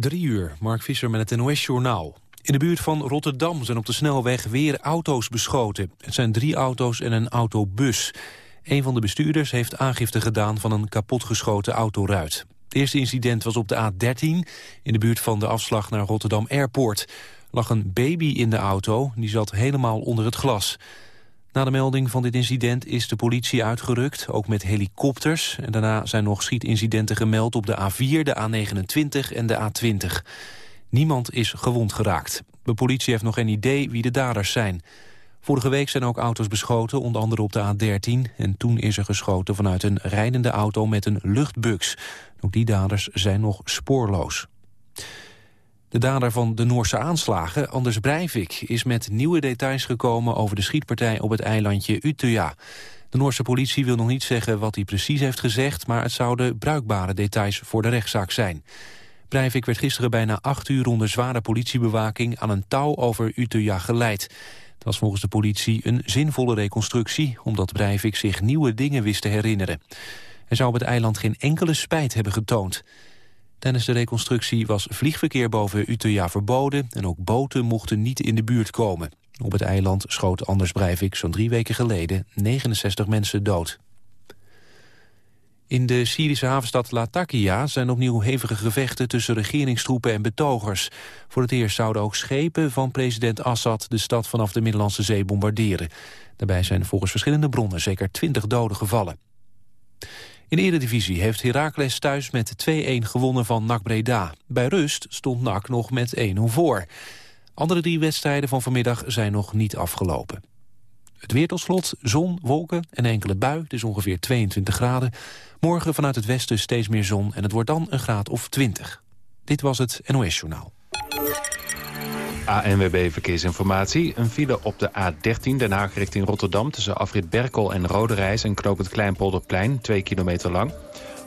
Drie uur, Mark Visser met het NOS-journaal. In de buurt van Rotterdam zijn op de snelweg weer auto's beschoten. Het zijn drie auto's en een autobus. Een van de bestuurders heeft aangifte gedaan van een kapotgeschoten autoruit. Het eerste incident was op de A13, in de buurt van de afslag naar Rotterdam Airport. Lag een baby in de auto, die zat helemaal onder het glas. Na de melding van dit incident is de politie uitgerukt, ook met helikopters. En daarna zijn nog schietincidenten gemeld op de A4, de A29 en de A20. Niemand is gewond geraakt. De politie heeft nog geen idee wie de daders zijn. Vorige week zijn ook auto's beschoten, onder andere op de A13. En toen is er geschoten vanuit een rijdende auto met een luchtbux. Ook die daders zijn nog spoorloos. De dader van de Noorse aanslagen, Anders Breivik, is met nieuwe details gekomen over de schietpartij op het eilandje Utøya. De Noorse politie wil nog niet zeggen wat hij precies heeft gezegd, maar het zouden bruikbare details voor de rechtszaak zijn. Breivik werd gisteren bijna acht uur onder zware politiebewaking aan een touw over Utøya geleid. Het was volgens de politie een zinvolle reconstructie, omdat Breivik zich nieuwe dingen wist te herinneren. Hij zou op het eiland geen enkele spijt hebben getoond. Tijdens de reconstructie was vliegverkeer boven Utøya verboden... en ook boten mochten niet in de buurt komen. Op het eiland schoot Anders Breivik zo'n drie weken geleden 69 mensen dood. In de Syrische havenstad Latakia zijn opnieuw hevige gevechten tussen regeringstroepen en betogers. Voor het eerst zouden ook schepen van president Assad de stad vanaf de Middellandse Zee bombarderen. Daarbij zijn volgens verschillende bronnen zeker 20 doden gevallen. In de Eredivisie heeft Heracles thuis met 2-1 gewonnen van NAC Breda. Bij rust stond NAC nog met 1-0 voor. Andere drie wedstrijden van vanmiddag zijn nog niet afgelopen. Het weer tot slot, zon, wolken en enkele bui. Het is ongeveer 22 graden. Morgen vanuit het westen steeds meer zon en het wordt dan een graad of 20. Dit was het NOS Journaal. ANWB Verkeersinformatie. Een file op de A13 Den Haag richting Rotterdam... tussen afrit Berkel en Roderijs en knoop het Kleinpolderplein, 2 kilometer lang.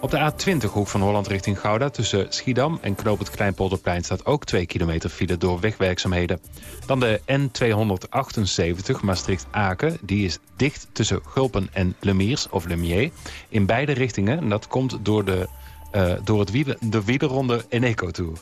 Op de A20 hoek van Holland richting Gouda tussen Schiedam en knoop het Kleinpolderplein... staat ook 2 kilometer file door wegwerkzaamheden. Dan de N278 Maastricht-Aken. Die is dicht tussen Gulpen en Lemiers of Lemier. In beide richtingen. En dat komt door de, uh, door het wielen, de wielerronde Eneco Tour.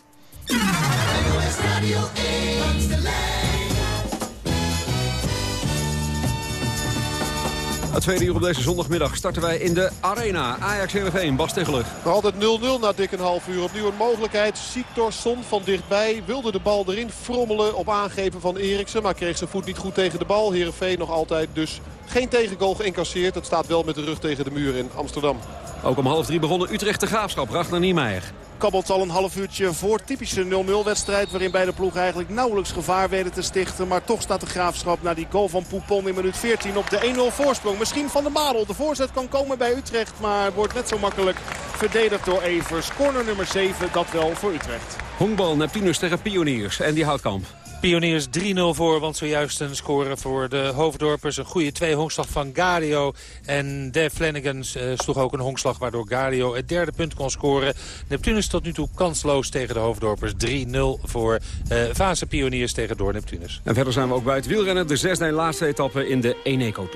Het tweede uur op deze zondagmiddag starten wij in de Arena. Ajax Heerenveen, Bas Tegeler. Nog altijd 0-0 na dik een half uur. Opnieuw een mogelijkheid. Siktorsson van dichtbij wilde de bal erin frommelen op aangeven van Eriksen. Maar kreeg zijn voet niet goed tegen de bal. Heerenveen nog altijd dus geen tegengoal geïncasseerd. Het staat wel met de rug tegen de muur in Amsterdam. Ook om half drie begonnen Utrecht de Graafschap. Ragnar Niemeyer kabbelt al een half uurtje voor. Typische 0-0 wedstrijd waarin beide ploegen eigenlijk nauwelijks gevaar weten te stichten. Maar toch staat de Graafschap na die goal van Poupon in minuut 14 op de 1-0 voorsprong. Misschien van de Marel. De voorzet kan komen bij Utrecht, maar wordt net zo makkelijk verdedigd door Evers. Corner nummer 7, dat wel voor Utrecht. Honkbal Neptunus tegen Pioniers en die Houtkamp. Pioniers 3-0 voor, want zojuist een score voor de Hoofddorpers. Een goede twee honkslag van Gario. En Dave Flanagan uh, sloeg ook een honkslag waardoor Gario het derde punt kon scoren. Neptunus tot nu toe kansloos tegen de Hoofddorpers. 3-0 voor uh, Pioniers tegen Door Neptunus. En verder zijn we ook bij het wielrennen. De zesde en laatste etappe in de Eneco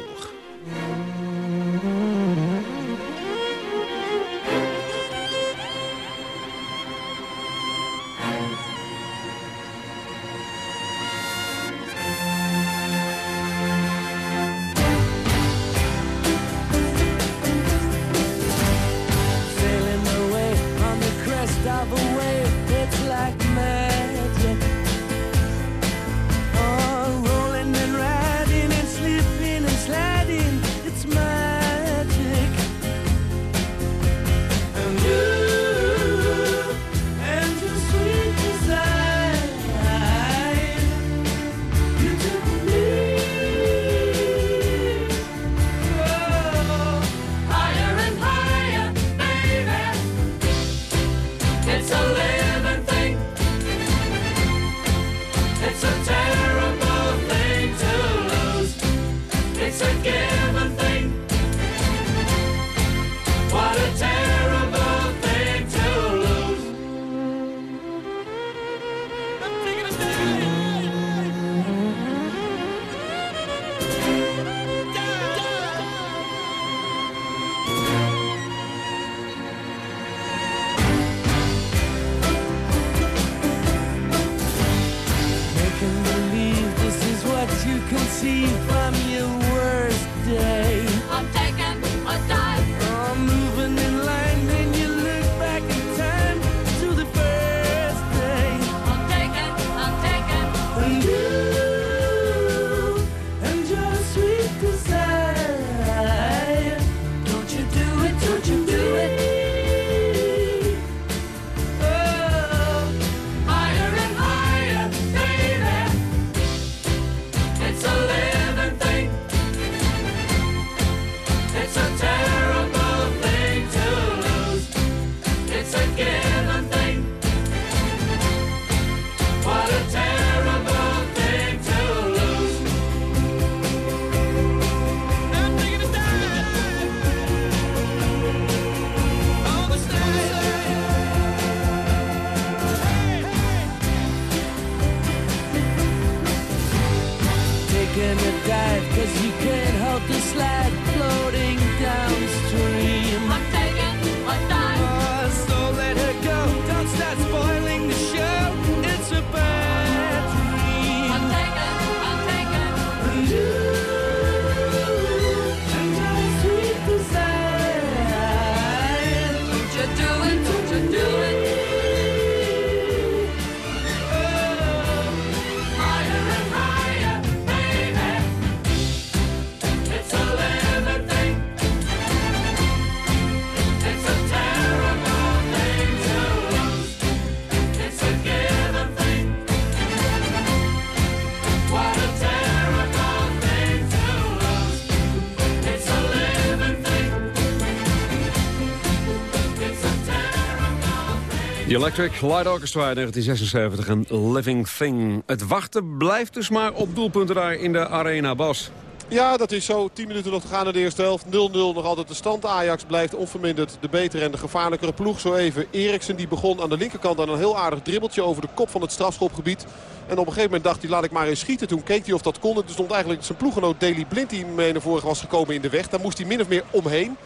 Light Orchestra 1976, een living thing. Het wachten blijft dus maar op doelpunten daar in de Arena, Bas. Ja, dat is zo. 10 minuten nog te gaan in de eerste helft. 0-0 nog altijd de stand. Ajax blijft onverminderd de betere en de gevaarlijkere ploeg. Zo even Eriksen die begon aan de linkerkant aan een heel aardig dribbeltje over de kop van het strafschopgebied. En op een gegeven moment dacht hij laat ik maar eens schieten. Toen keek hij of dat kon. Er stond eigenlijk zijn ploeggenoot Daley Blind die mee naar voren was gekomen in de weg. Daar moest hij min of meer omheen.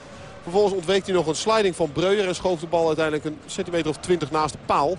Vervolgens ontweek hij nog een sliding van Breuer en schoof de bal uiteindelijk een centimeter of 20 naast de paal.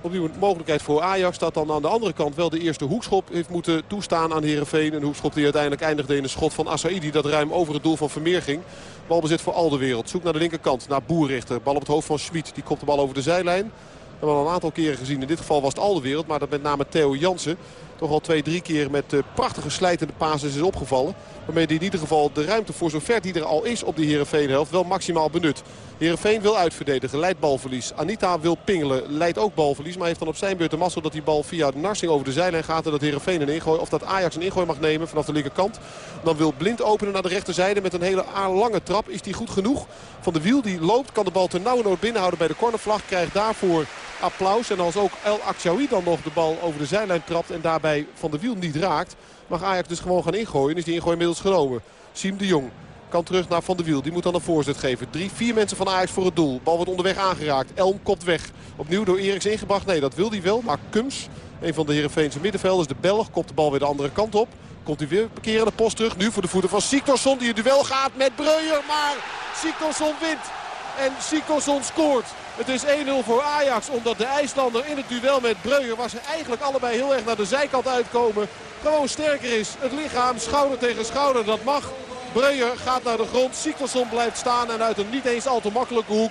Opnieuw een mogelijkheid voor Ajax. Dat dan aan de andere kant wel de eerste hoekschop heeft moeten toestaan aan Herenveen. Een hoekschop die uiteindelijk eindigde in een schot van Assaidi. Dat ruim over het doel van Vermeer ging. Balbezit voor al de wereld. Zoek naar de linkerkant. Naar Boerrichter. Bal op het hoofd van Schmid. Die kopt de bal over de zijlijn. We hebben al een aantal keren gezien. In dit geval was het al de wereld. Maar dat met name Theo Jansen. Toch al twee, drie keer met uh, prachtige slijtende pases is opgevallen. Waarmee hij in ieder geval de ruimte voor zover die er al is op de Heerenveen-helft wel maximaal benut. Heerenveen wil uitverdedigen, leidt balverlies. Anita wil pingelen, leidt ook balverlies. Maar heeft dan op zijn beurt de mazzel dat die bal via de Narsing over de zijlijn gaat. En dat Heerenveen een ingooi, of dat Ajax een ingooi mag nemen vanaf de linkerkant. Dan wil Blind openen naar de rechterzijde met een hele lange trap. Is die goed genoeg? Van de Wiel die loopt, kan de bal ter nauwernood binnenhouden bij de cornervlag. Krijgt daarvoor applaus. En als ook El Akshawi dan nog de bal over de zijlijn trapt en daarbij Van de Wiel niet raakt... mag Ajax dus gewoon gaan ingooien. Is die ingooi inmiddels genomen. Siem de Jong kan terug naar Van der Wiel. Die moet dan een voorzet geven. Drie, vier mensen van Ajax voor het doel. Bal wordt onderweg aangeraakt. Elm kopt weg. Opnieuw door Eriks ingebracht. Nee, dat wil hij wel. Maar Kums, een van de Heerenveense middenvelders, de Belg, kopt de bal weer de andere kant op. Komt hij weer parkeren de post terug. Nu voor de voeten van Siktorsson die in duel gaat met Breuer. Maar Siktorsson wint. En Siktorsson scoort. Het is 1-0 voor Ajax omdat de IJslander in het duel met Breuer... waar ze eigenlijk allebei heel erg naar de zijkant uitkomen... gewoon sterker is. Het lichaam schouder tegen schouder, dat mag. Breuer gaat naar de grond. Siktorsson blijft staan en uit een niet eens al te makkelijke hoek...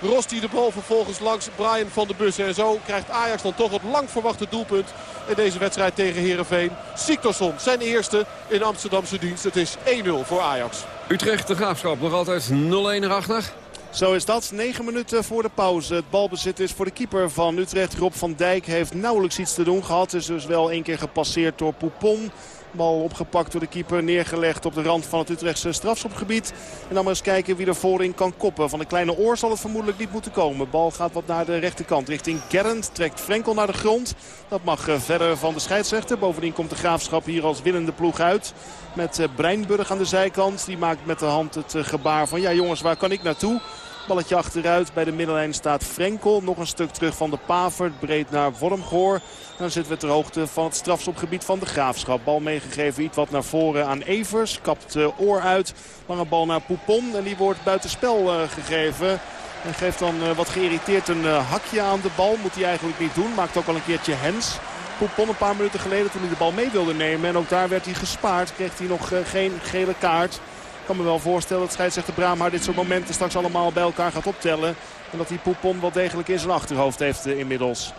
rost hij de bal vervolgens langs Brian van der Bussen. En zo krijgt Ajax dan toch het lang verwachte doelpunt in deze wedstrijd tegen Heerenveen. Siktorsson, zijn eerste in Amsterdamse dienst. Het is 1-0 voor Ajax. Utrecht, de Graafschap, nog altijd 0-1 erachter. Zo is dat. 9 minuten voor de pauze. Het balbezit is voor de keeper van Utrecht. Rob van Dijk heeft nauwelijks iets te doen gehad. Is dus wel één keer gepasseerd door Poupon. Bal opgepakt door de keeper. Neergelegd op de rand van het Utrechtse strafschopgebied. En dan maar eens kijken wie er voorin kan koppen. Van de kleine oor zal het vermoedelijk niet moeten komen. Bal gaat wat naar de rechterkant. Richting Gerrand. Trekt Frenkel naar de grond. Dat mag verder van de scheidsrechter. Bovendien komt de Graafschap hier als winnende ploeg uit. Met Breinburg aan de zijkant. Die maakt met de hand het gebaar van ja jongens waar kan ik naartoe? Balletje achteruit. Bij de middenlijn staat Frenkel. Nog een stuk terug van de Pavert. Breed naar Wormgoor. Dan zitten we ter hoogte van het strafschopgebied van de Graafschap. Bal meegegeven iets wat naar voren aan Evers. Kapt uh, oor uit. Lange bal naar Poupon. En die wordt buitenspel uh, gegeven. En geeft dan uh, wat geïrriteerd een hakje aan de bal. Moet hij eigenlijk niet doen. Maakt ook al een keertje hens. Poupon een paar minuten geleden toen hij de bal mee wilde nemen. En ook daar werd hij gespaard. Kreeg hij nog geen gele kaart. Kan me wel voorstellen dat scheidsrechter Braamhaar dit soort momenten straks allemaal bij elkaar gaat optellen. En dat die Poupon wel degelijk in zijn achterhoofd heeft inmiddels.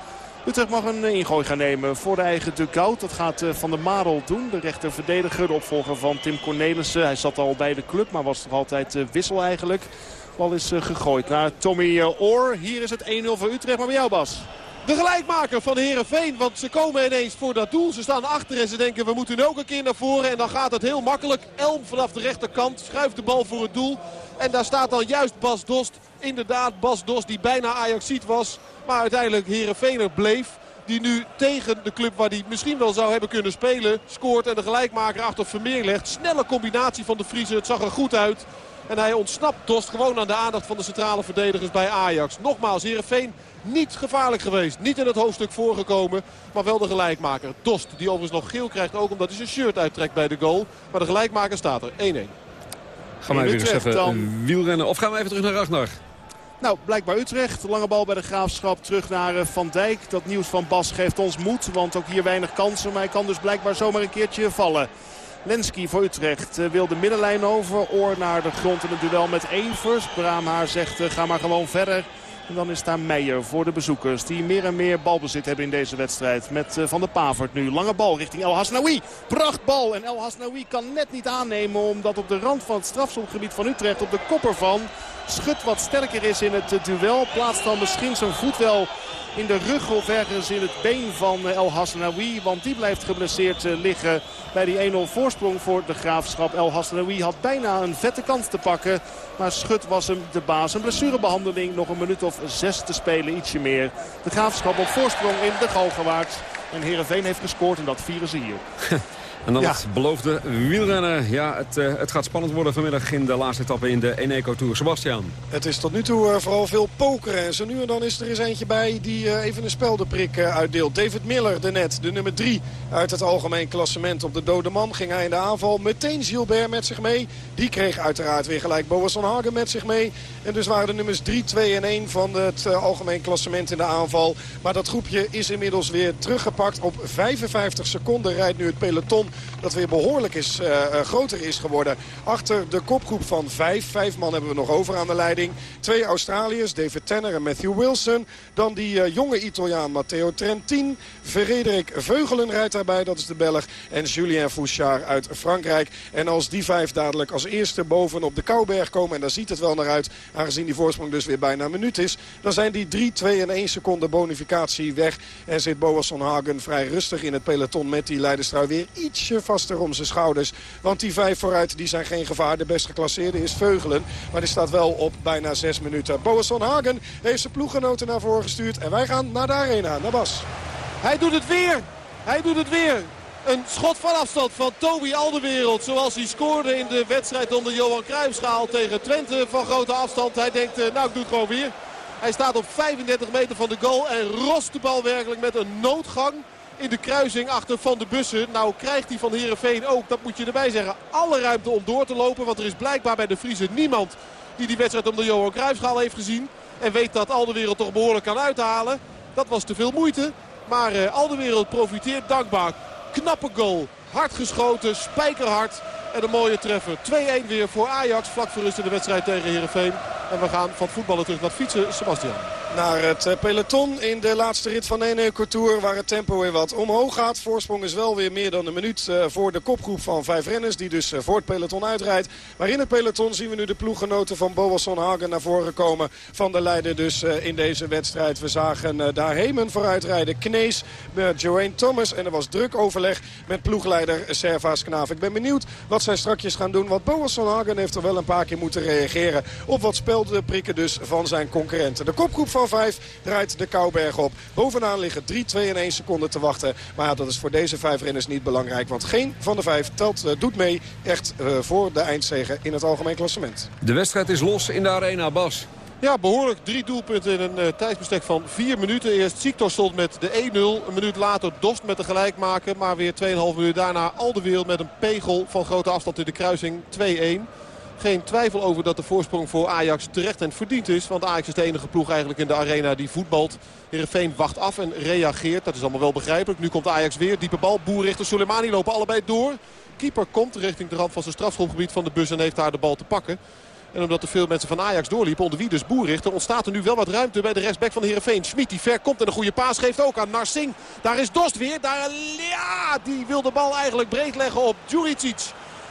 Utrecht mag een ingooi gaan nemen voor de eigen dugout. Dat gaat Van der Marel doen. De rechter verdediger, de opvolger van Tim Cornelissen. Hij zat al bij de club, maar was toch altijd wissel eigenlijk. Bal is gegooid naar Tommy Oor. Hier is het 1-0 voor Utrecht. Maar bij jou Bas. De gelijkmaker van Herenveen, want ze komen ineens voor dat doel. Ze staan achter en ze denken we moeten ook een keer naar voren. En dan gaat het heel makkelijk. Elm vanaf de rechterkant schuift de bal voor het doel. En daar staat dan juist Bas Dost. Inderdaad Bas Dost die bijna Ajaxiet was. Maar uiteindelijk Herenveener bleef. Die nu tegen de club waar hij misschien wel zou hebben kunnen spelen scoort. En de gelijkmaker achter Vermeer legt. Snelle combinatie van de Friese. Het zag er goed uit. En hij ontsnapt Dost gewoon aan de aandacht van de centrale verdedigers bij Ajax. Nogmaals, Heerenveen niet gevaarlijk geweest. Niet in het hoofdstuk voorgekomen, maar wel de gelijkmaker. Dost, die overigens nog geel krijgt ook omdat hij zijn shirt uittrekt bij de goal. Maar de gelijkmaker staat er, 1-1. Gaan we even, eens Utrecht even dan. wielrennen. Of gaan we even terug naar Ragnar? Nou, blijkbaar Utrecht. Lange bal bij de Graafschap. Terug naar eh, Van Dijk. Dat nieuws van Bas geeft ons moed. Want ook hier weinig kansen. Maar hij kan dus blijkbaar zomaar een keertje vallen. Lenski voor Utrecht eh, wil de middenlijn over. Oor naar de grond in het duel met Evers. Braamhaar zegt eh, ga maar gewoon verder. En dan is daar Meijer voor de bezoekers. Die meer en meer balbezit hebben in deze wedstrijd. Met eh, Van der Pavert nu. Lange bal richting El Hasnaoui. Prachtbal. En El Hasnaoui kan net niet aannemen. Omdat op de rand van het strafschopgebied van Utrecht. Op de kopper van. Schut wat sterker is in het eh, duel. Plaatst dan misschien zijn voet wel in de rug of ergens in het been van eh, El Hasnaoui. Want die blijft geblesseerd eh, liggen bij die 1-0 voorsprong voor de Graafschap. El Hasnaoui had bijna een vette kans te pakken. Maar Schut was hem de baas. Een blessurebehandeling. Nog een minuut of zes te spelen. Ietsje meer. De Graafschap op voorsprong in de Galgenwaard. En Heerenveen heeft gescoord en dat vieren ze hier. En dan Ja. het beloofde wielrennen. Ja, het, eh, het gaat spannend worden vanmiddag in de laatste etappe in de Eneco Tour. Sebastian. Het is tot nu toe eh, vooral veel pokeren. En zo nu en dan is er eens eentje bij die eh, even een speldenprik eh, uitdeelt. David Miller, de net, de nummer 3 uit het algemeen klassement. Op de dode man ging hij in de aanval. Meteen Gilbert met zich mee. Die kreeg uiteraard weer gelijk Boasson Hagen met zich mee. En dus waren de nummers 3, 2 en 1 van het algemeen klassement in de aanval. Maar dat groepje is inmiddels weer teruggepakt. Op 55 seconden rijdt nu het peloton dat weer behoorlijk is, eh, eh, groter is geworden. Achter de kopgroep van vijf. Vijf man hebben we nog over aan de leiding. Twee Australiërs, David Tanner en Matthew Wilson. Dan die eh, jonge Italiaan Matteo Trentin. Frederik Veugelen rijdt daarbij, dat is de Belg. En Julien Fouchard uit Frankrijk. En als die vijf dadelijk als eerste boven op de Kouberg komen... en daar ziet het wel naar uit, aangezien die voorsprong dus weer bijna een minuut is... dan zijn die 3, 2 en 1 seconde bonificatie weg. En zit Boasson Hagen vrij rustig in het peloton met die leiderstrui weer ietsje vaster om zijn schouders. Want die vijf vooruit die zijn geen gevaar. De best geclasseerde is Veugelen. Maar die staat wel op bijna 6 minuten. Boasson Hagen heeft zijn ploeggenoten naar voren gestuurd. En wij gaan naar de arena, naar Bas. Hij doet het weer. Hij doet het weer. Een schot van afstand van Toby Alderwereld. Zoals hij scoorde in de wedstrijd onder Johan Cruijffschaal tegen Twente van grote afstand. Hij denkt, eh, nou ik doe het gewoon weer. Hij staat op 35 meter van de goal en rost de bal werkelijk met een noodgang in de kruising achter Van de Bussen. Nou krijgt hij van Heerenveen ook, dat moet je erbij zeggen, alle ruimte om door te lopen. Want er is blijkbaar bij de Friese niemand die die wedstrijd onder Johan Cruijffschaal heeft gezien. En weet dat Alderwereld toch behoorlijk kan uithalen. Dat was te veel moeite. Maar eh, Alderwereld profiteert dankbaar. Knappe goal. Hard geschoten, spijkerhard. En een mooie treffer. 2-1 weer voor Ajax. Vlak voor rust in de wedstrijd tegen Heerenveen. En we gaan van voetballen terug naar fietsen. Sebastian. Naar het eh, peloton in de laatste rit van de Eneco Tour waar het tempo weer wat omhoog gaat. Voorsprong is wel weer meer dan een minuut eh, voor de kopgroep van vijf renners die dus eh, voor het peloton uitrijdt. Maar in het peloton zien we nu de ploeggenoten van Boasson Hagen naar voren komen. Van de leider dus in deze wedstrijd. We zagen daar Hemen vooruitrijden. Knees Joanne Thomas. En er was druk overleg met ploegleider Servaas Knaaf. Ik ben benieuwd wat zij strakjes gaan doen. Want Boasson Hagen heeft er wel een paar keer moeten reageren op wat speldenprikken dus van zijn concurrenten. De kopgroep van vijf rijdt de Kouberg op. Bovenaan liggen 3, 2 en 1 seconden te wachten. Maar ja, dat is voor deze vijf renners niet belangrijk. Want geen van de vijf telt, eh, doet mee echt eh, voor de eindzege in het algemeen klassement. De wedstrijd is los in de arena, Bas. Ja, behoorlijk. Drie doelpunten in een eh, tijdsbestek van vier minuten. Eerst Siktor stond met de 1-0. Een minuut later Dost met de gelijkmaker. Maar weer 2,5 minuut daarna Alderwereld met een pegel van grote afstand in de kruising 2-1. Geen twijfel over dat de voorsprong voor Ajax terecht en verdiend is. Want Ajax is de enige ploeg eigenlijk in de arena die voetbalt. Heerenveen wacht af en reageert. Dat is allemaal wel begrijpelijk. Nu komt Ajax weer. Diepe bal. Boer richting Soleimani lopen allebei door. Keeper komt richting de rand van zijn strafschopgebied van de bus en heeft daar de bal te pakken. En omdat er veel mensen van Ajax doorliepen, onder wie dus Boerrichter, ontstaat er nu wel wat ruimte bij de rechtsback van Heerenveen. Schmid die ver komt en een goede paas geeft ook aan Narsing. Daar is Dost weer. Daar, ja, die wil de bal eigenlijk breed leggen op Djuricic.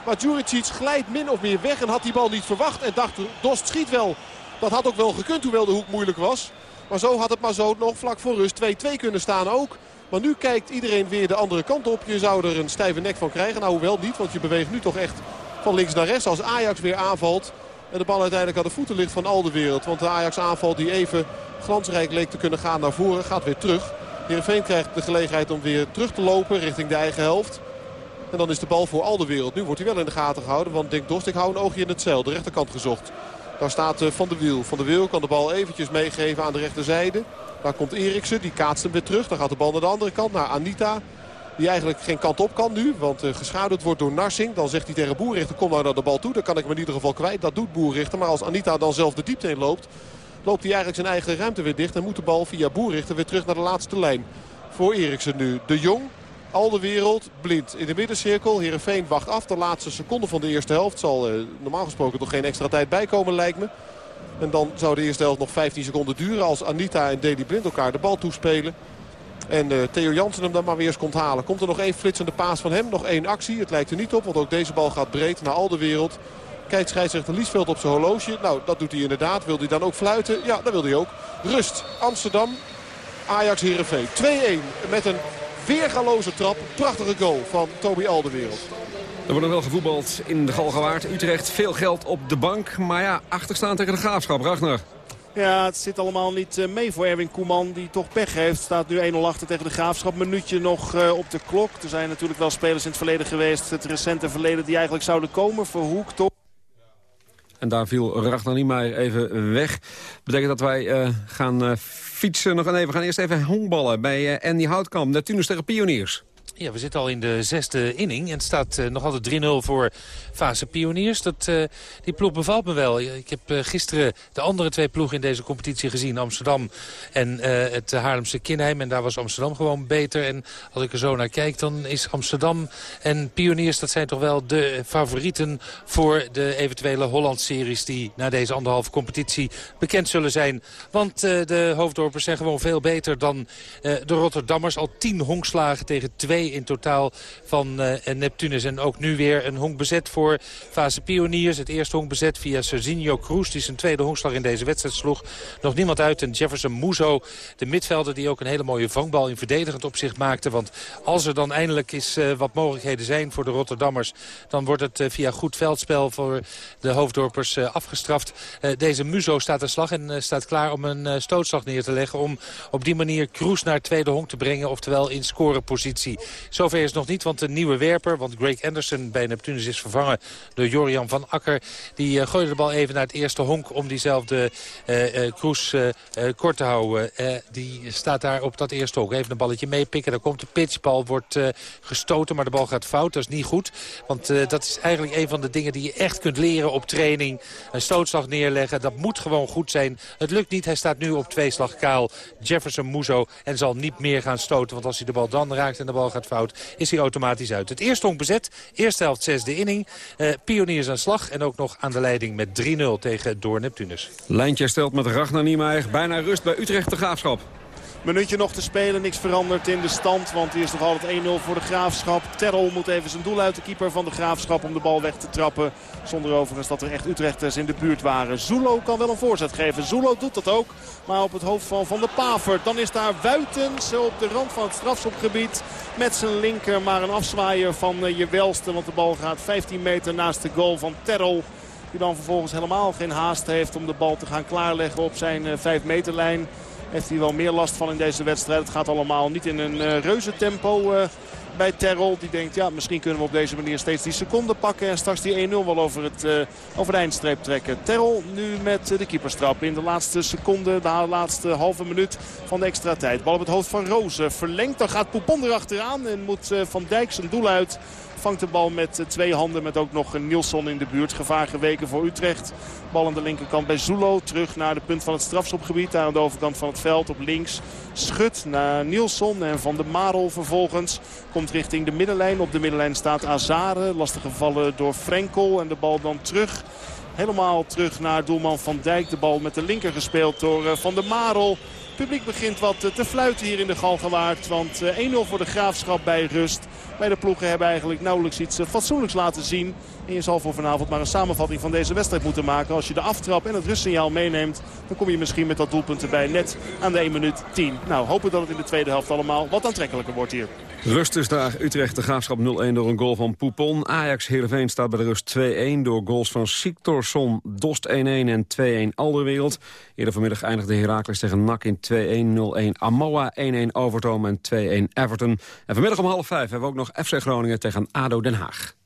Maar Djuricic glijdt min of meer weg en had die bal niet verwacht. En dacht, Dost schiet wel. Dat had ook wel gekund, hoewel de hoek moeilijk was. Maar zo had het maar zo nog vlak voor rust 2-2 kunnen staan ook. Maar nu kijkt iedereen weer de andere kant op. Je zou er een stijve nek van krijgen. Nou, hoewel niet, want je beweegt nu toch echt van links naar rechts. Als Ajax weer aanvalt en de bal uiteindelijk aan de voeten ligt van al de wereld. Want de Ajax aanval die even glansrijk leek te kunnen gaan naar voren, gaat weer terug. Heerenveen krijgt de gelegenheid om weer terug te lopen richting de eigen helft. En dan is de bal voor al de wereld. Nu wordt hij wel in de gaten gehouden. Want Denk Dost, ik hou een oogje in het zeil. De rechterkant gezocht. Daar staat eh, Van de Wiel. Van de Wiel kan de bal eventjes meegeven aan de rechterzijde. Daar komt Eriksen. Die kaatst hem weer terug. Dan gaat de bal naar de andere kant. Naar Anita. Die eigenlijk geen kant op kan nu. Want uh, geschaduwd wordt door Narsing. Dan zegt hij tegen Boerrichter. Kom nou naar de bal toe. Dan kan ik hem in ieder geval kwijt. Dat doet Boerrichter. Maar als Anita dan zelf de diepte in loopt. Loopt hij eigenlijk zijn eigen ruimte weer dicht. En moet de bal via Boerrichter weer terug naar de laatste lijn. Voor Eriksen nu. De Jong. Al de wereld blind in de middencirkel. Heerenveen wacht af. De laatste seconde van de eerste helft zal uh, normaal gesproken toch geen extra tijd bijkomen lijkt me. En dan zou de eerste helft nog 15 seconden duren als Anita en Deli Blind elkaar de bal toespelen. En uh, Theo Jansen hem dan maar weer eens komt halen. Komt er nog één flitsende paas van hem. Nog één actie. Het lijkt er niet op. Want ook deze bal gaat breed naar al de wereld. Kijkt scheidsrechter Liesveld op zijn horloge. Nou, dat doet hij inderdaad. Wil hij dan ook fluiten? Ja, dat wil hij ook. Rust. Amsterdam. Ajax Heerenveen. 2-1 met een weergaloze trap. Prachtige goal van Toby Alderwereld. Er wordt wel gevoetbald in de Galgenwaard. Utrecht veel geld op de bank. Maar ja, achterstaan tegen de Graafschap. Ragnar. Ja, het zit allemaal niet mee voor Erwin Koeman. Die toch pech heeft. Staat nu 1-0 achter tegen de Graafschap. Minuutje nog op de klok. Er zijn natuurlijk wel spelers in het verleden geweest. Het recente verleden die eigenlijk zouden komen. Verhoek toch. En daar viel Ragnar Niemeyer even weg. Betekent dat wij uh, gaan fietsen nog even. We gaan eerst even honkballen bij uh, Andy Houtkamp. Neptunus tegen Pioniers. Ja, we zitten al in de zesde inning. En het staat uh, nog altijd 3-0 voor Fase Pioniers. Dat, uh, die ploeg bevalt me wel. Ik heb uh, gisteren de andere twee ploegen in deze competitie gezien. Amsterdam en het Haarlemse Kinheim. En daar was Amsterdam gewoon beter. En als ik er zo naar kijk, dan is Amsterdam en Pioniers... dat zijn toch wel de favorieten voor de eventuele Holland-series... die na deze anderhalve competitie bekend zullen zijn. Want de hoofddorpers zijn gewoon veel beter dan de Rotterdammers. Al tien honkslagen tegen twee in totaal van uh, Neptunus. En ook nu weer een honk bezet voor Fase Pioniers. Het eerste honk bezet via Serginho Cruz. Die zijn tweede honkslag in deze wedstrijd sloeg. Nog niemand uit. En Jefferson Muzo, de midvelder die ook een hele mooie vangbal in verdedigend opzicht maakte. Want als er dan eindelijk eens uh, wat mogelijkheden zijn voor de Rotterdammers... dan wordt het uh, via goed veldspel voor de hoofddorpers afgestraft. deze Muzo staat aan slag en staat klaar om een stootslag neer te leggen... om op die manier Cruz naar tweede honk te brengen. Oftewel in scorepositie. Zover is het nog niet, want de nieuwe werper... want Greg Anderson bij Neptunus is vervangen door Jorian van Akker... die uh, gooide de bal even naar het eerste honk om diezelfde uh, uh, Kroes kort te houden. die staat daar op dat eerste honk. Even een balletje meepikken, dan komt de pitchbal, wordt gestoten... maar de bal gaat fout, dat is niet goed. Want dat is eigenlijk een van de dingen die je echt kunt leren op training. Een stootslag neerleggen, dat moet gewoon goed zijn. Het lukt niet, hij staat nu op twee slag kaal. Jefferson Muzo en zal niet meer gaan stoten. Want als hij de bal dan raakt en de bal gaat fout, is hij automatisch uit. Het eerste honk bezet, eerste helft zesde inning. Uh, pioniers aan slag en ook nog aan de leiding met 3-0 tegen Door Neptunus. Lijntje stelt met Ragnar Niemeyer. Bijna rust bij Utrecht de Graafschap. Minuutje nog te spelen, niks veranderd in de stand. Want hier is nog altijd 1-0 voor de Graafschap. Terrel moet even zijn doel uit de keeper van de Graafschap om de bal weg te trappen. Zonder overigens dat er echt Utrechters in de buurt waren. Zulo kan wel een voorzet geven. Zulo doet dat ook, maar op het hoofd van Van der Pavert. Dan is daar Wuitens op de rand van het strafschopgebied. Met zijn linker maar een afzwaaier van uh, Jewelste. Want de bal gaat 15 meter naast de goal van Terrel. Die dan vervolgens helemaal geen haast heeft om de bal te gaan klaarleggen op zijn uh, 5 meterlijn heeft hij wel meer last van in deze wedstrijd. Het gaat allemaal niet in een uh, reuze tempo uh, bij Terrell. Die denkt, ja, misschien kunnen we op deze manier steeds die seconde pakken. En straks die 1-0 wel over, het, uh, over de eindstreep trekken. Terrell nu met de keeperstrap in de laatste seconde, de laatste halve minuut van de extra tijd. Bal op het hoofd van Rozen. Verlengt, dan gaat Poupon erachteraan en moet Van Dijk zijn doel uit. Vangt de bal met twee handen met ook nog Nielsen in de buurt. Gevaar geweken voor Utrecht. Bal aan de linkerkant bij Zulo. Terug naar de punt van het strafschopgebied. Daar aan de overkant van het veld op links. Schut naar Nielsen en Van de Marel vervolgens. Komt richting de middenlijn. Op de middenlijn staat Azare. Lastig gevallen door Frenkel. En de bal dan terug. Helemaal terug naar doelman Van Dijk. De bal met de linker gespeeld door Van der Marel. Publiek begint wat te fluiten hier in de Galgenwaard. Want 1-0 voor de Graafschap bij rust. Bij de ploegen hebben eigenlijk nauwelijks iets fatsoenlijks laten zien. En je zal voor vanavond maar een samenvatting van deze wedstrijd moeten maken. Als je de aftrap en het rustsignaal meeneemt, dan kom je misschien met dat doelpunt erbij net aan de 1 minuut 10. Nou, hopen dat het in de tweede helft allemaal wat aantrekkelijker wordt hier. Rust is daar. Utrecht de Graafschap 0-1 door een goal van Poupon. Ajax Heerenveen staat bij de rust 2-1 door goals van Siktorsson, Dost 1-1 en 2-1 Alderwereld. Eerder vanmiddag eindigde Heracles tegen NAC in 2-1, 0-1 Amoa, 1-1 Overtoom en 2-1 Everton. En vanmiddag om half vijf hebben we ook nog FC Groningen tegen ADO Den Haag.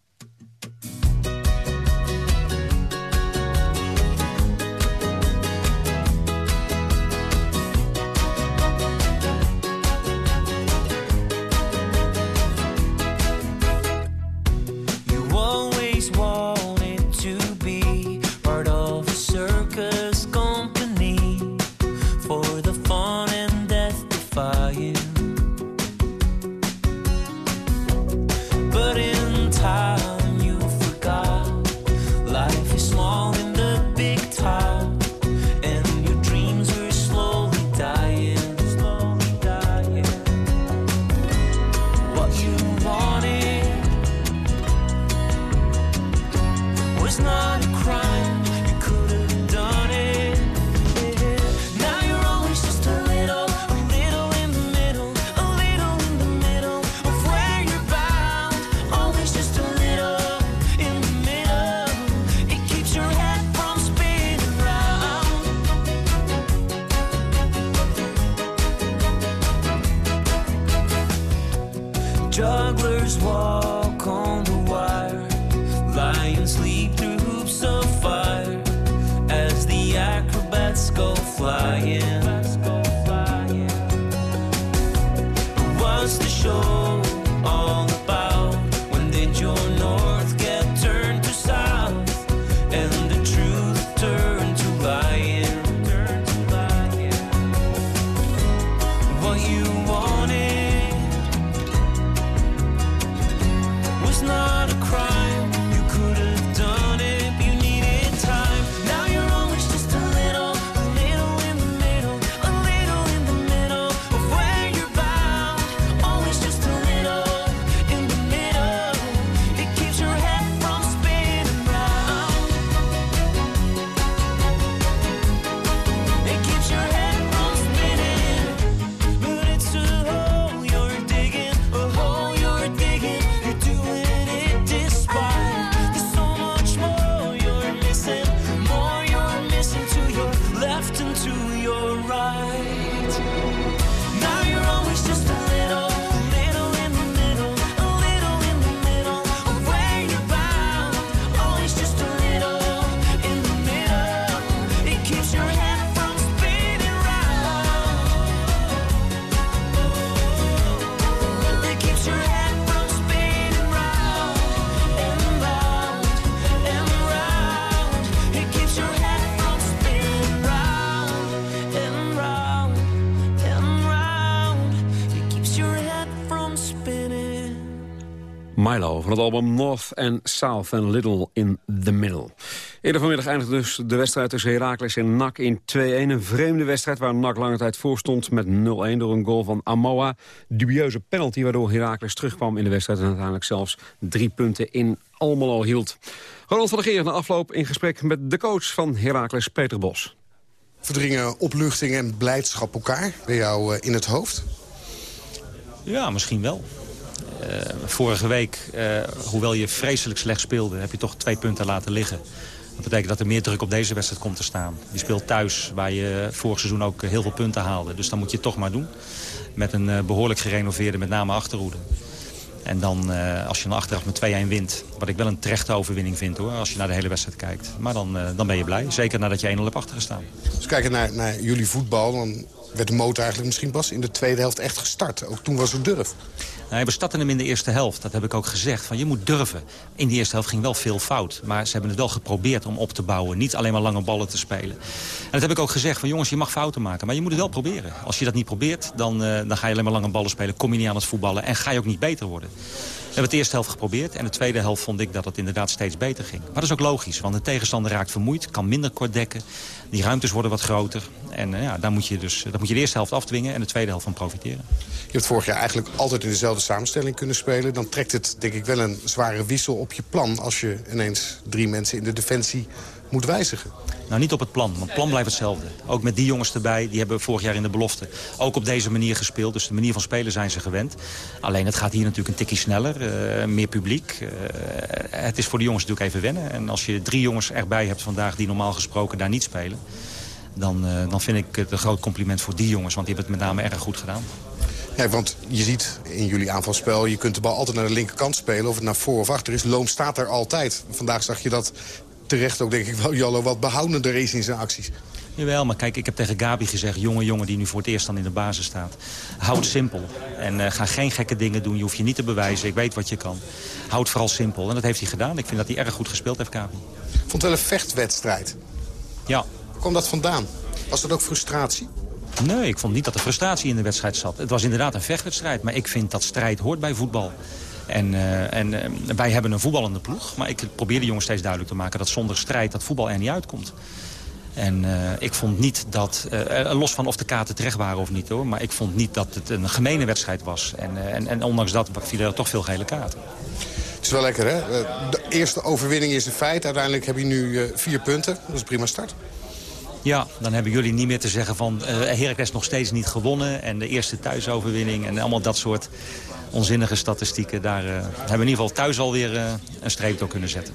Milo van het album North and South and Little in the Middle. Eerder vanmiddag eindigde dus de wedstrijd tussen Heracles en NAC in 2-1. Een vreemde wedstrijd waar NAC lange tijd voor stond met 0-1 door een goal van Amoa. Dubieuze penalty waardoor Heracles terugkwam in de wedstrijd... en uiteindelijk zelfs drie punten in Almelo hield. Ronald van der Geer na afloop in gesprek met de coach van Heracles, Peter Bos. Verdringen opluchting en blijdschap elkaar bij jou eh, in het hoofd? Ja, misschien wel. Eh, vorige week, eh, hoewel je vreselijk slecht speelde... heb je toch twee punten laten liggen. Dat betekent dat er meer druk op deze wedstrijd komt te staan. Je speelt thuis, waar je vorig seizoen ook heel veel punten haalde. Dus dan moet je toch maar doen. Met een eh, behoorlijk gerenoveerde, met name achterhoede. En dan, als je dan achteraf met 2-1 wint... wat ik wel een terechte overwinning vind, hoor, als je naar de hele wedstrijd kijkt. Maar dan, dan ben je blij. Zeker nadat je 1-0 hebt achtergestaan. Dus kijken naar, naar jullie voetbal, dan werd de motor eigenlijk misschien pas in de tweede helft echt gestart. Ook toen was er durf. Nee, we starten hem in de eerste helft. Dat heb ik ook gezegd. Van, je moet durven. In die eerste helft ging wel veel fout. Maar ze hebben het wel geprobeerd om op te bouwen. Niet alleen maar lange ballen te spelen. En dat heb ik ook gezegd. Van, jongens, je mag fouten maken. Maar je moet het wel proberen. Als je dat niet probeert, dan, eh, dan ga je alleen maar lange ballen spelen. Kom je niet aan het voetballen. En ga je ook niet beter worden. We hebben het eerste helft geprobeerd. En de tweede helft vond ik dat het inderdaad steeds beter ging. Maar dat is ook logisch. Want de tegenstander raakt vermoeid. Kan minder kort dekken. Die ruimtes worden wat groter. En eh, ja, daar moet, je dus, daar moet je de eerste helft afdwingen. En de tweede helft van profiteren. Je hebt vorig jaar eigenlijk altijd in dezelfde samenstelling kunnen spelen. Dan trekt het denk ik wel een zware wissel op je plan... als je ineens drie mensen in de defensie moet wijzigen. Nou, niet op het plan, want het plan blijft hetzelfde. Ook met die jongens erbij, die hebben vorig jaar in de belofte ook op deze manier gespeeld. Dus de manier van spelen zijn ze gewend. Alleen het gaat hier natuurlijk een tikje sneller, eh, meer publiek. Eh, het is voor de jongens natuurlijk even wennen. En als je drie jongens erbij hebt vandaag die normaal gesproken daar niet spelen... dan, eh, dan vind ik het een groot compliment voor die jongens. Want die hebben het met name erg goed gedaan. Ja, want je ziet in jullie aanvalspel, je kunt de bal altijd naar de linkerkant spelen. Of het naar voor of achter is. Loom staat er altijd. Vandaag zag je dat terecht ook, denk ik wel, Jallo, wat behoudender is in zijn acties. Jawel, maar kijk, ik heb tegen Gabi gezegd... jonge jongen die nu voor het eerst dan in de basis staat. Houd simpel. En eh, ga geen gekke dingen doen. Je hoeft je niet te bewijzen. Ik weet wat je kan. Houd vooral simpel. En dat heeft hij gedaan. Ik vind dat hij erg goed gespeeld heeft, Gabi. Ik vond het wel een vechtwedstrijd. Ja. Waar kwam dat vandaan? Was dat ook frustratie? Nee, ik vond niet dat er frustratie in de wedstrijd zat. Het was inderdaad een vechtwedstrijd. Maar ik vind dat strijd hoort bij voetbal. En, uh, en uh, wij hebben een voetballende ploeg. Maar ik probeer de jongens steeds duidelijk te maken... dat zonder strijd dat voetbal er niet uitkomt. En uh, ik vond niet dat, uh, los van of de kaarten terecht waren of niet hoor... maar ik vond niet dat het een gemene wedstrijd was. En, uh, en, en ondanks dat vielen er toch veel gele kaarten. Het is wel lekker hè? De eerste overwinning is een feit. Uiteindelijk heb je nu vier punten. Dat is een prima start. Ja, dan hebben jullie niet meer te zeggen van... Uh, Heracles nog steeds niet gewonnen en de eerste thuisoverwinning... en allemaal dat soort onzinnige statistieken. Daar uh, hebben we in ieder geval thuis alweer uh, een streep door kunnen zetten.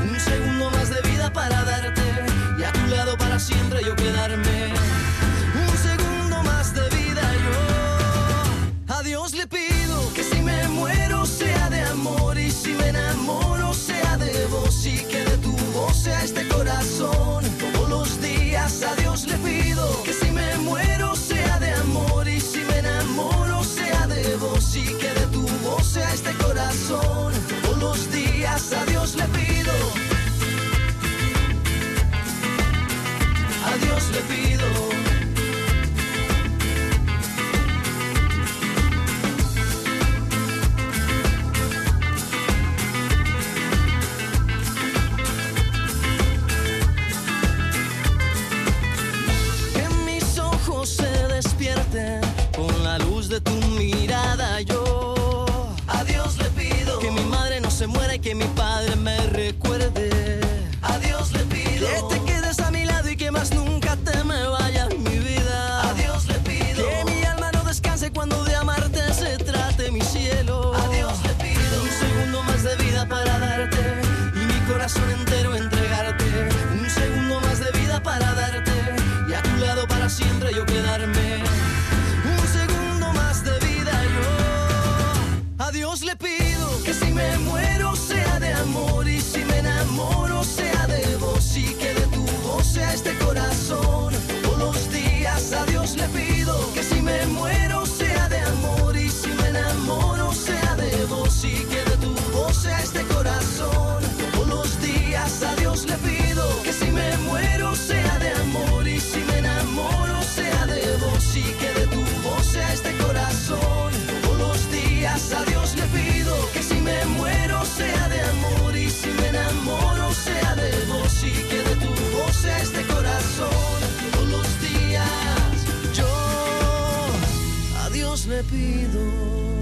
Siempre yo quedarme.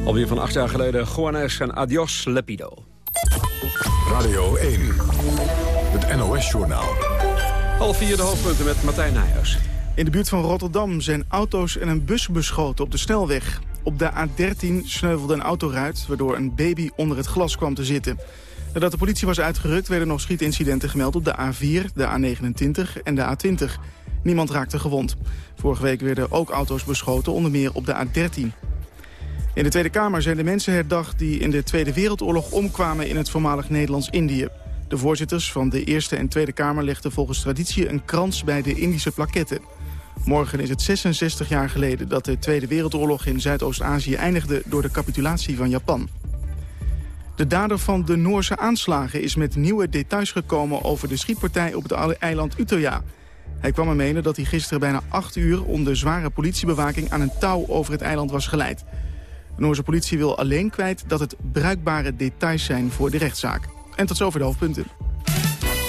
Alweer van acht jaar geleden Juanes en Adios Lepido. Radio 1, het NOS-journaal. Half vier de hoofdpunten met Martijn Nijers. In de buurt van Rotterdam zijn auto's en een bus beschoten op de snelweg. Op de A13 sneuvelde een autoruit, waardoor een baby onder het glas kwam te zitten. Nadat de politie was uitgerukt werden nog schietincidenten gemeld op de A4, de A29 en de A20. Niemand raakte gewond. Vorige week werden ook auto's beschoten, onder meer op de A13. In de Tweede Kamer zijn de mensen herdacht die in de Tweede Wereldoorlog omkwamen in het voormalig Nederlands-Indië. De voorzitters van de Eerste en Tweede Kamer legden volgens traditie een krans bij de Indische plaketten. Morgen is het 66 jaar geleden dat de Tweede Wereldoorlog in Zuidoost-Azië eindigde door de capitulatie van Japan. De dader van de Noorse aanslagen is met nieuwe details gekomen over de schietpartij op het eiland Utøya. Hij kwam ermee dat hij gisteren bijna acht uur onder zware politiebewaking aan een touw over het eiland was geleid. De Noorse politie wil alleen kwijt dat het bruikbare details zijn voor de rechtszaak. En tot zover de hoofdpunten.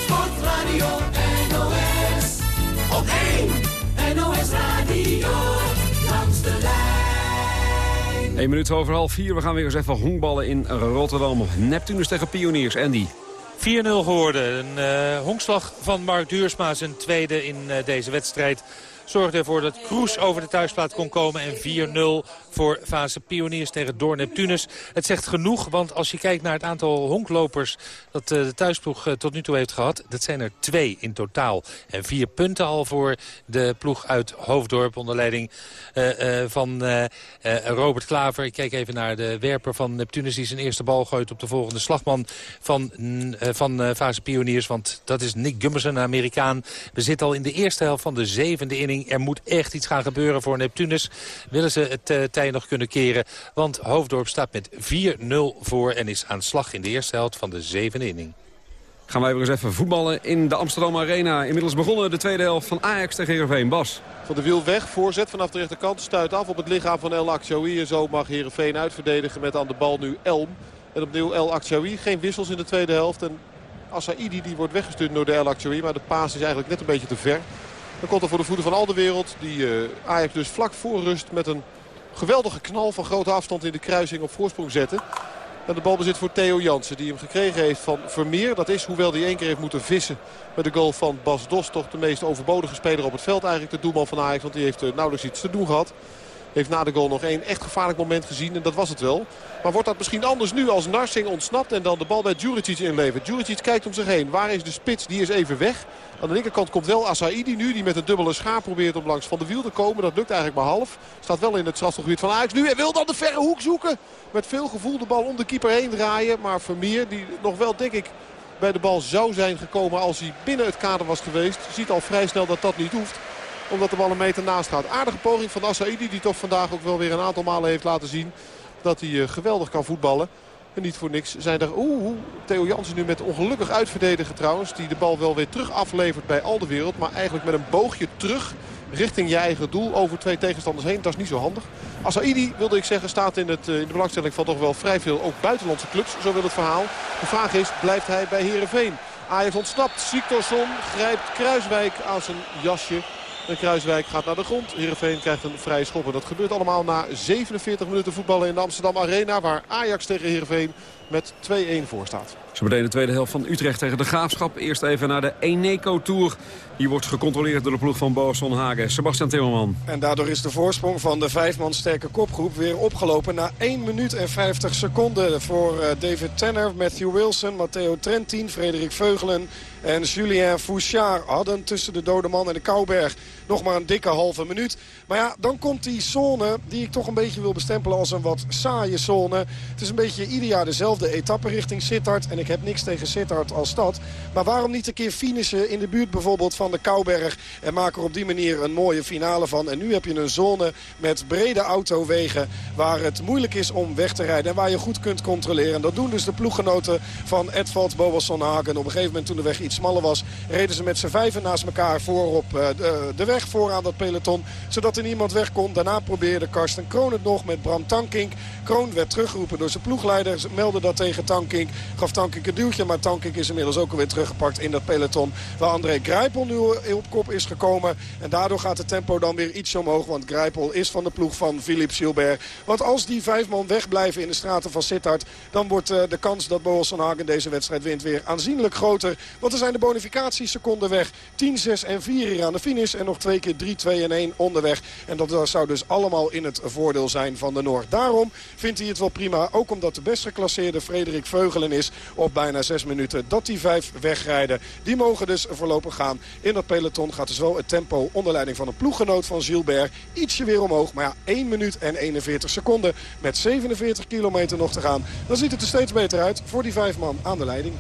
Sportradio NOS. Op 1 NOS Radio. Langs de lijn. 1 minuut over half vier. We gaan weer eens even honkballen in Rotterdam. Neptunus tegen Pioniers. Andy. 4-0 geworden. Een uh, honkslag van Mark Duursma, zijn tweede in uh, deze wedstrijd zorgde ervoor dat Kroes over de thuisplaat kon komen. En 4-0 voor fase Pioniers tegen Door Neptunus. Het zegt genoeg, want als je kijkt naar het aantal honklopers... dat eh, de thuisploeg eh, tot nu toe heeft gehad, dat zijn er twee in totaal. En vier punten al voor de ploeg uit Hoofddorp... onder leiding uh, van Robert Klaver. Ik kijk even naar de werper van Neptunus... die zijn eerste bal gooit op de volgende slagman van, van fase Pioniers. Want dat is Nick Gummerson, een Amerikaan. We zitten al in de eerste helft van de zevende inning. Er moet echt iets gaan gebeuren voor Neptunus. Willen ze het uh, tij nog kunnen keren. Want Hoofddorp staat met 4-0 voor en is aan slag in de eerste helft van de zevende inning. Gaan wij weer eens even voetballen in de Amsterdam Arena. Inmiddels begonnen de tweede helft van Ajax tegen Heerenveen. Bas. Van de wiel weg, voorzet vanaf de rechterkant. Stuit af op het lichaam van El Akshoui. En zo mag Heerenveen uitverdedigen met aan de bal nu Elm. En opnieuw El Akshoui. Geen wissels in de tweede helft. En Assaidi die wordt weggestuurd door de El Akshoui. Maar de paas is eigenlijk net een beetje te ver. Dan komt er voor de voeten van al de wereld. Die uh, Ajax dus vlak voor rust met een geweldige knal van grote afstand in de kruising op voorsprong zetten. En de bal bezit voor Theo Jansen die hem gekregen heeft van Vermeer. Dat is, hoewel hij één keer heeft moeten vissen met de goal van Bas Dos. Toch de meest overbodige speler op het veld eigenlijk. De doelman van Ajax, want die heeft uh, nauwelijks iets te doen gehad. Heeft na de goal nog één echt gevaarlijk moment gezien. En dat was het wel. Maar wordt dat misschien anders nu als Narsing ontsnapt en dan de bal bij Djuricic inlevert. Djuricic kijkt om zich heen. Waar is de spits? Die is even weg. Aan de linkerkant komt wel Asaidi nu. Die met een dubbele schaar probeert om langs Van de Wiel te komen. Dat lukt eigenlijk maar half. Staat wel in het strafgebied van Ajax nu. En wil dan de verre hoek zoeken. Met veel gevoel de bal om de keeper heen draaien. Maar Vermeer die nog wel denk ik bij de bal zou zijn gekomen als hij binnen het kader was geweest. Ziet al vrij snel dat dat niet hoeft omdat de bal een meter naast gaat. Aardige poging van Asaidi die toch vandaag ook wel weer een aantal malen heeft laten zien. Dat hij uh, geweldig kan voetballen. En niet voor niks zijn er... Oeh, Theo Jansen nu met ongelukkig uitverdedigen trouwens. Die de bal wel weer terug aflevert bij al de wereld. Maar eigenlijk met een boogje terug richting je eigen doel over twee tegenstanders heen. Dat is niet zo handig. Asaidi, wilde ik zeggen, staat in, het, in de belangstelling van toch wel vrij veel ook buitenlandse clubs. Zo wil het verhaal. De vraag is, blijft hij bij Heerenveen? Ajax ontsnapt. Siktorsson grijpt Kruiswijk aan zijn jasje. En Kruiswijk gaat naar de grond. Heerenveen krijgt een vrije schop. En dat gebeurt allemaal na 47 minuten voetballen in de Amsterdam Arena. Waar Ajax tegen Heerenveen met 2-1 voor staat. Zo meteen de tweede helft van Utrecht tegen de Graafschap. Eerst even naar de Eneco Tour. Die wordt gecontroleerd door de ploeg van Boasson Hagen. Sebastian Timmerman. En daardoor is de voorsprong van de vijfman sterke kopgroep weer opgelopen... na 1 minuut en 50 seconden voor uh, David Tanner, Matthew Wilson, Matteo Trentin, Frederik Veugelen en Julien Fouchard hadden tussen de dode man en de Kouberg nog maar een dikke halve minuut. Maar ja, dan komt die zone die ik toch een beetje wil bestempelen als een wat saaie zone. Het is een beetje ieder jaar dezelfde etappe richting Sittard. En ik heb niks tegen Sittard als stad. Maar waarom niet een keer finishen in de buurt bijvoorbeeld van de Kouberg. En maak er op die manier een mooie finale van. En nu heb je een zone met brede autowegen waar het moeilijk is om weg te rijden. En waar je goed kunt controleren. En dat doen dus de ploeggenoten van Edvald Boasson Hagen. Op een gegeven moment toen de weg smaller was, reden ze met z'n vijven naast elkaar voor op de, de weg vooraan dat peloton. Zodat er niemand weg kon. Daarna probeerde Karsten Kroon het nog met Bram Tankink. Kroon werd teruggeroepen door zijn ploegleider. Ze meldde dat tegen Tankink. Gaf Tankink een duwtje. Maar Tankink is inmiddels ook alweer teruggepakt in dat peloton. Waar André Grijpel nu op kop is gekomen. En daardoor gaat het tempo dan weer iets omhoog. Want Grijpel is van de ploeg van Philippe Gilbert. Want als die vijf man wegblijven in de straten van Sittard... dan wordt de kans dat Boas van Hagen deze wedstrijd wint weer aanzienlijk groter. Want er zijn de bonificatieseconden weg. 10, 6 en 4 hier aan de finish. En nog twee keer 3, 2 en 1 onderweg. En dat zou dus allemaal in het voordeel zijn van de Noord. Daarom vindt hij het wel prima. Ook omdat de best geclasseerde Frederik Veugelen is op bijna 6 minuten. Dat die vijf wegrijden. Die mogen dus voorlopig gaan. In dat peloton gaat dus wel het tempo onder leiding van een ploeggenoot van Gilbert ietsje weer omhoog. Maar ja, 1 minuut en 41 seconden met 47 kilometer nog te gaan. Dan ziet het er steeds beter uit voor die vijf man aan de leiding.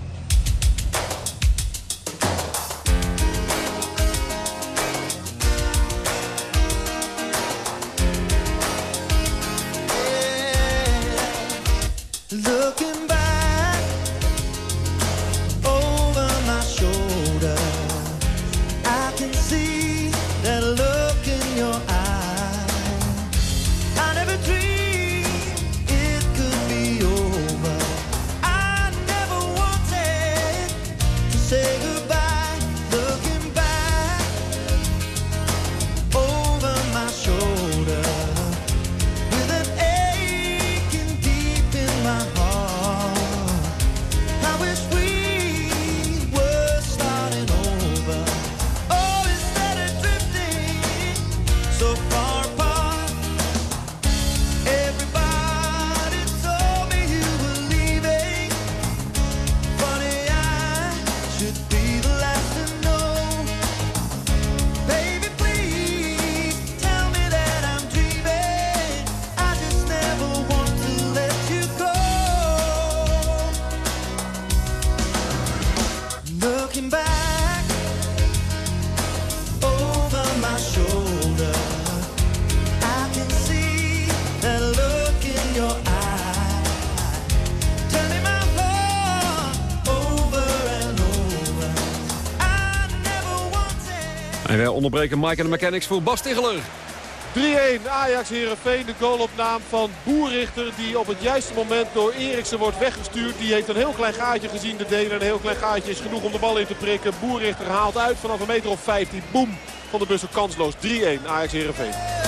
Onderbreken Mike en de Mechanics voor Bas Ticheler. 3-1 Ajax Herenveen. De goal op naam van Boerrichter. Die op het juiste moment door Eriksen wordt weggestuurd. Die heeft een heel klein gaatje gezien. De Denen een heel klein gaatje is genoeg om de bal in te prikken. Boerrichter haalt uit vanaf een meter of 15. Boom van de Bussel kansloos. 3-1 Ajax Herenveen.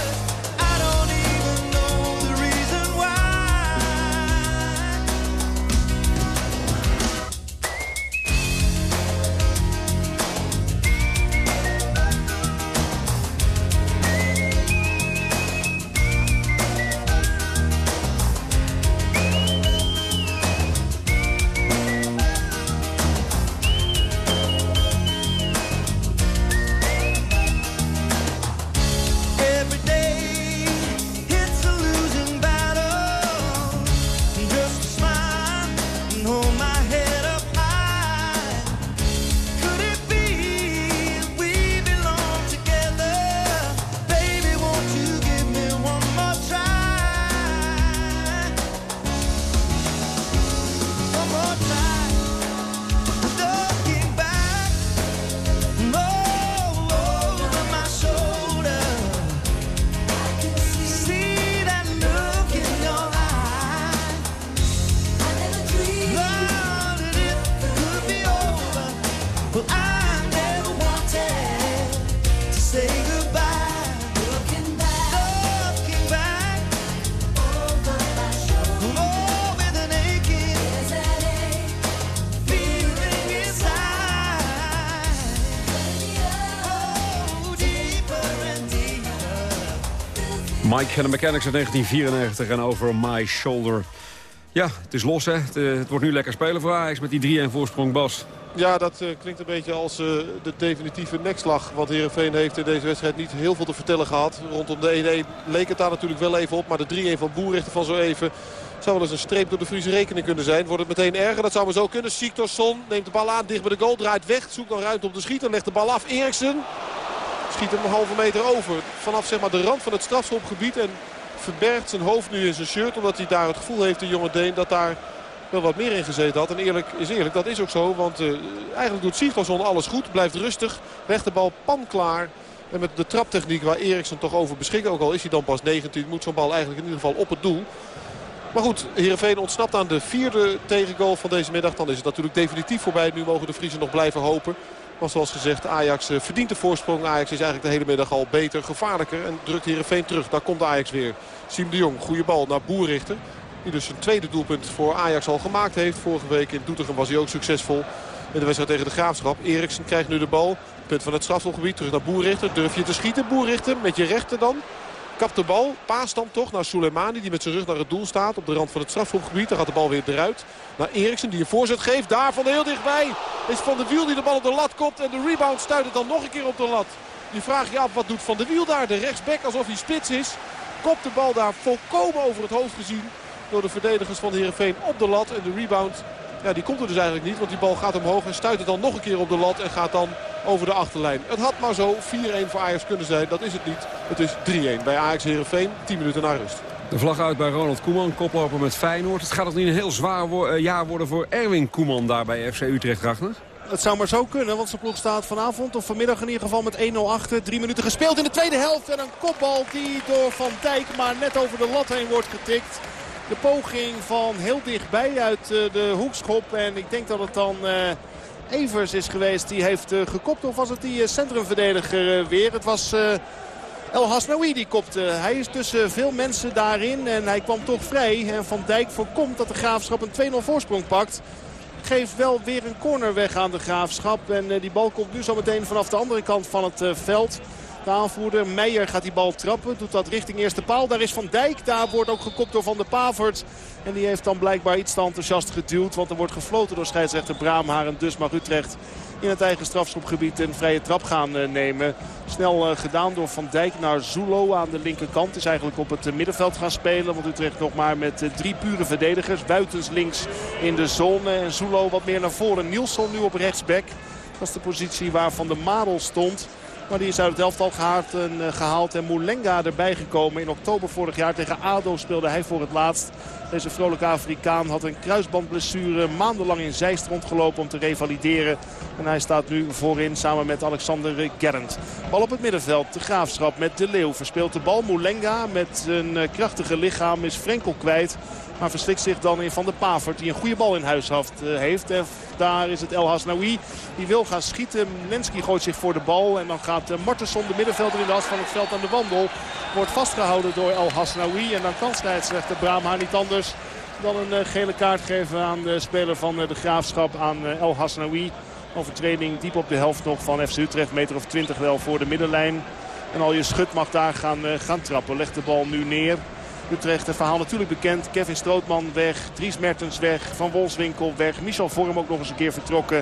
Mike en de Mechanics uit 1994 en over My Shoulder. Ja, het is los hè. Het, eh, wordt nu lekker spelen voor Ajax met die 3-1 voorsprong Bas. Ja, dat eh, klinkt een beetje als eh, de definitieve nekslag. Want Heerenveen heeft in deze wedstrijd niet heel veel te vertellen gehad. Rondom de 1-1 leek het daar natuurlijk wel even op. Maar de 3-1 van Boerrichter van zo even zou wel eens een streep door de Friese rekening kunnen zijn. Wordt het meteen erger, dat zou maar zo kunnen. Siktorsson neemt de bal aan, dicht bij de goal, draait weg. Zoekt dan ruimte om te schieten, legt de bal af. Eriksen schiet hem een halve meter over. Vanaf zeg maar, de rand van het strafschopgebied. En verbergt zijn hoofd nu in zijn shirt. Omdat hij daar het gevoel heeft, de jonge Deen, dat daar wel wat meer in gezeten had. En eerlijk is eerlijk, dat is ook zo. Want eh, eigenlijk doet Sigtorsson alles goed. Blijft rustig, legt de bal pan klaar. En met de traptechniek waar Eriksen toch over beschikt. Ook al is hij dan pas 19, moet zo'n bal eigenlijk in ieder geval op het doel. Maar goed, Heerenveen ontsnapt aan de vierde tegengoal van deze middag. Dan is het natuurlijk definitief voorbij. Nu mogen de Friesen nog blijven hopen. Maar zoals gezegd, Ajax eh, verdient de voorsprong. Ajax is eigenlijk de hele middag al beter, gevaarlijker. En drukt Heerenveen terug. Daar komt Ajax weer. Siem de Jong, goede bal naar Boerrichter. Die dus zijn tweede doelpunt voor Ajax al gemaakt heeft. Vorige week in Doetinchem was hij ook succesvol. in de wedstrijd tegen de Graafschap. Eriksen krijgt nu de bal. Punt van het strafschopgebied. Terug naar Boerrichter. Durf je te schieten? Boerrichter met je rechter dan. Kapt de bal. Paas dan toch naar Soleimani die met zijn rug naar het doel staat. Op de rand van het strafschopgebied. Dan gaat de bal weer eruit. Naar Eriksen die een voorzet geeft. Daar van heel dichtbij is Van de Wiel die de bal op de lat komt. En de rebound stuit het dan nog een keer op de lat. Die vraag je af wat doet Van de Wiel daar. De rechtsback alsof hij spits is. Kopt de bal daar volkomen over het hoofd gezien. Door de verdedigers van Heerenveen op de lat. En de rebound ja, die komt er dus eigenlijk niet. Want die bal gaat omhoog en stuit het dan nog een keer op de lat. En gaat dan over de achterlijn. Het had maar zo 4-1 voor Ajax kunnen zijn. Dat is het niet. Het is 3-1 bij Ajax Heerenveen. 10 minuten na rust. De vlag uit bij Ronald Koeman, koploper met Feyenoord. Het gaat nog niet een heel zwaar wo eh, jaar worden voor Erwin Koeman daar bij FC Utrecht, Ragnar? Het zou maar zo kunnen, want zijn ploeg staat vanavond of vanmiddag in ieder geval met 1-0 achter. Drie minuten gespeeld in de tweede helft. En een kopbal die door Van Dijk maar net over de lat heen wordt getikt. De poging van heel dichtbij uit eh, de hoekschop. En ik denk dat het dan eh, Evers is geweest die heeft eh, gekopt. Of was het die centrumverdediger weer? Het was... El Hasnaoui die kopte. Hij is tussen veel mensen daarin en hij kwam toch vrij. En Van Dijk voorkomt dat de Graafschap een 2-0 voorsprong pakt. Geeft wel weer een corner weg aan de Graafschap. En die bal komt nu zo meteen vanaf de andere kant van het veld. De aanvoerder Meijer gaat die bal trappen. Doet dat richting eerste paal. Daar is Van Dijk. Daar wordt ook gekopt door Van der Pavert. En die heeft dan blijkbaar iets te enthousiast geduwd. Want er wordt gefloten door scheidsrechter Braamhaar. En dus mag Utrecht in het eigen strafschopgebied een vrije trap gaan eh, nemen. Snel eh, gedaan door Van Dijk naar Zulo aan de linkerkant. Is eigenlijk op het middenveld gaan spelen. Want Utrecht nog maar met eh, drie pure verdedigers. Buitens links in de zone. En Zulo wat meer naar voren. Nielsen nu op rechtsback. Dat is de positie waar Van de Madel stond. Maar die is uit het elftal gehaald en, uh, gehaald. En Moulenga erbij gekomen. In oktober vorig jaar tegen ADO speelde hij voor het laatst. Deze vrolijke Afrikaan had een kruisbandblessure. Maandenlang in Zeist rondgelopen om te revalideren. En hij staat nu voorin samen met Alexander Gerrand. Bal op het middenveld. De Graafschap met De Leeuw verspeelt de bal. Moulenga met een eh, krachtige lichaam is Frenkel kwijt. Maar verslikt zich dan in Van de Pavert die een goede bal in huis eh, heeft. En daar is het El Hasnaoui. Die wil gaan schieten. Lenski gooit zich voor de bal. En dan gaat eh, Martensson de middenvelder in de as van het veld aan de wandel. Wordt vastgehouden door El Hasnaoui. En dan kan scheidsrechter Braamhaar niet anders dan een eh, gele kaart geven aan de speler van de Graafschap. Aan El Hasnaoui. Overtreding diep op de helft nog van FC Utrecht. Meter of 20 wel voor de middenlijn. En al je schut mag daar gaan, gaan trappen. Legt de bal nu neer. Utrecht. Verhaal natuurlijk bekend. Kevin Strootman weg. Dries Mertens weg. Van Wolfswinkel weg. Michel Vorm ook nog eens een keer vertrokken.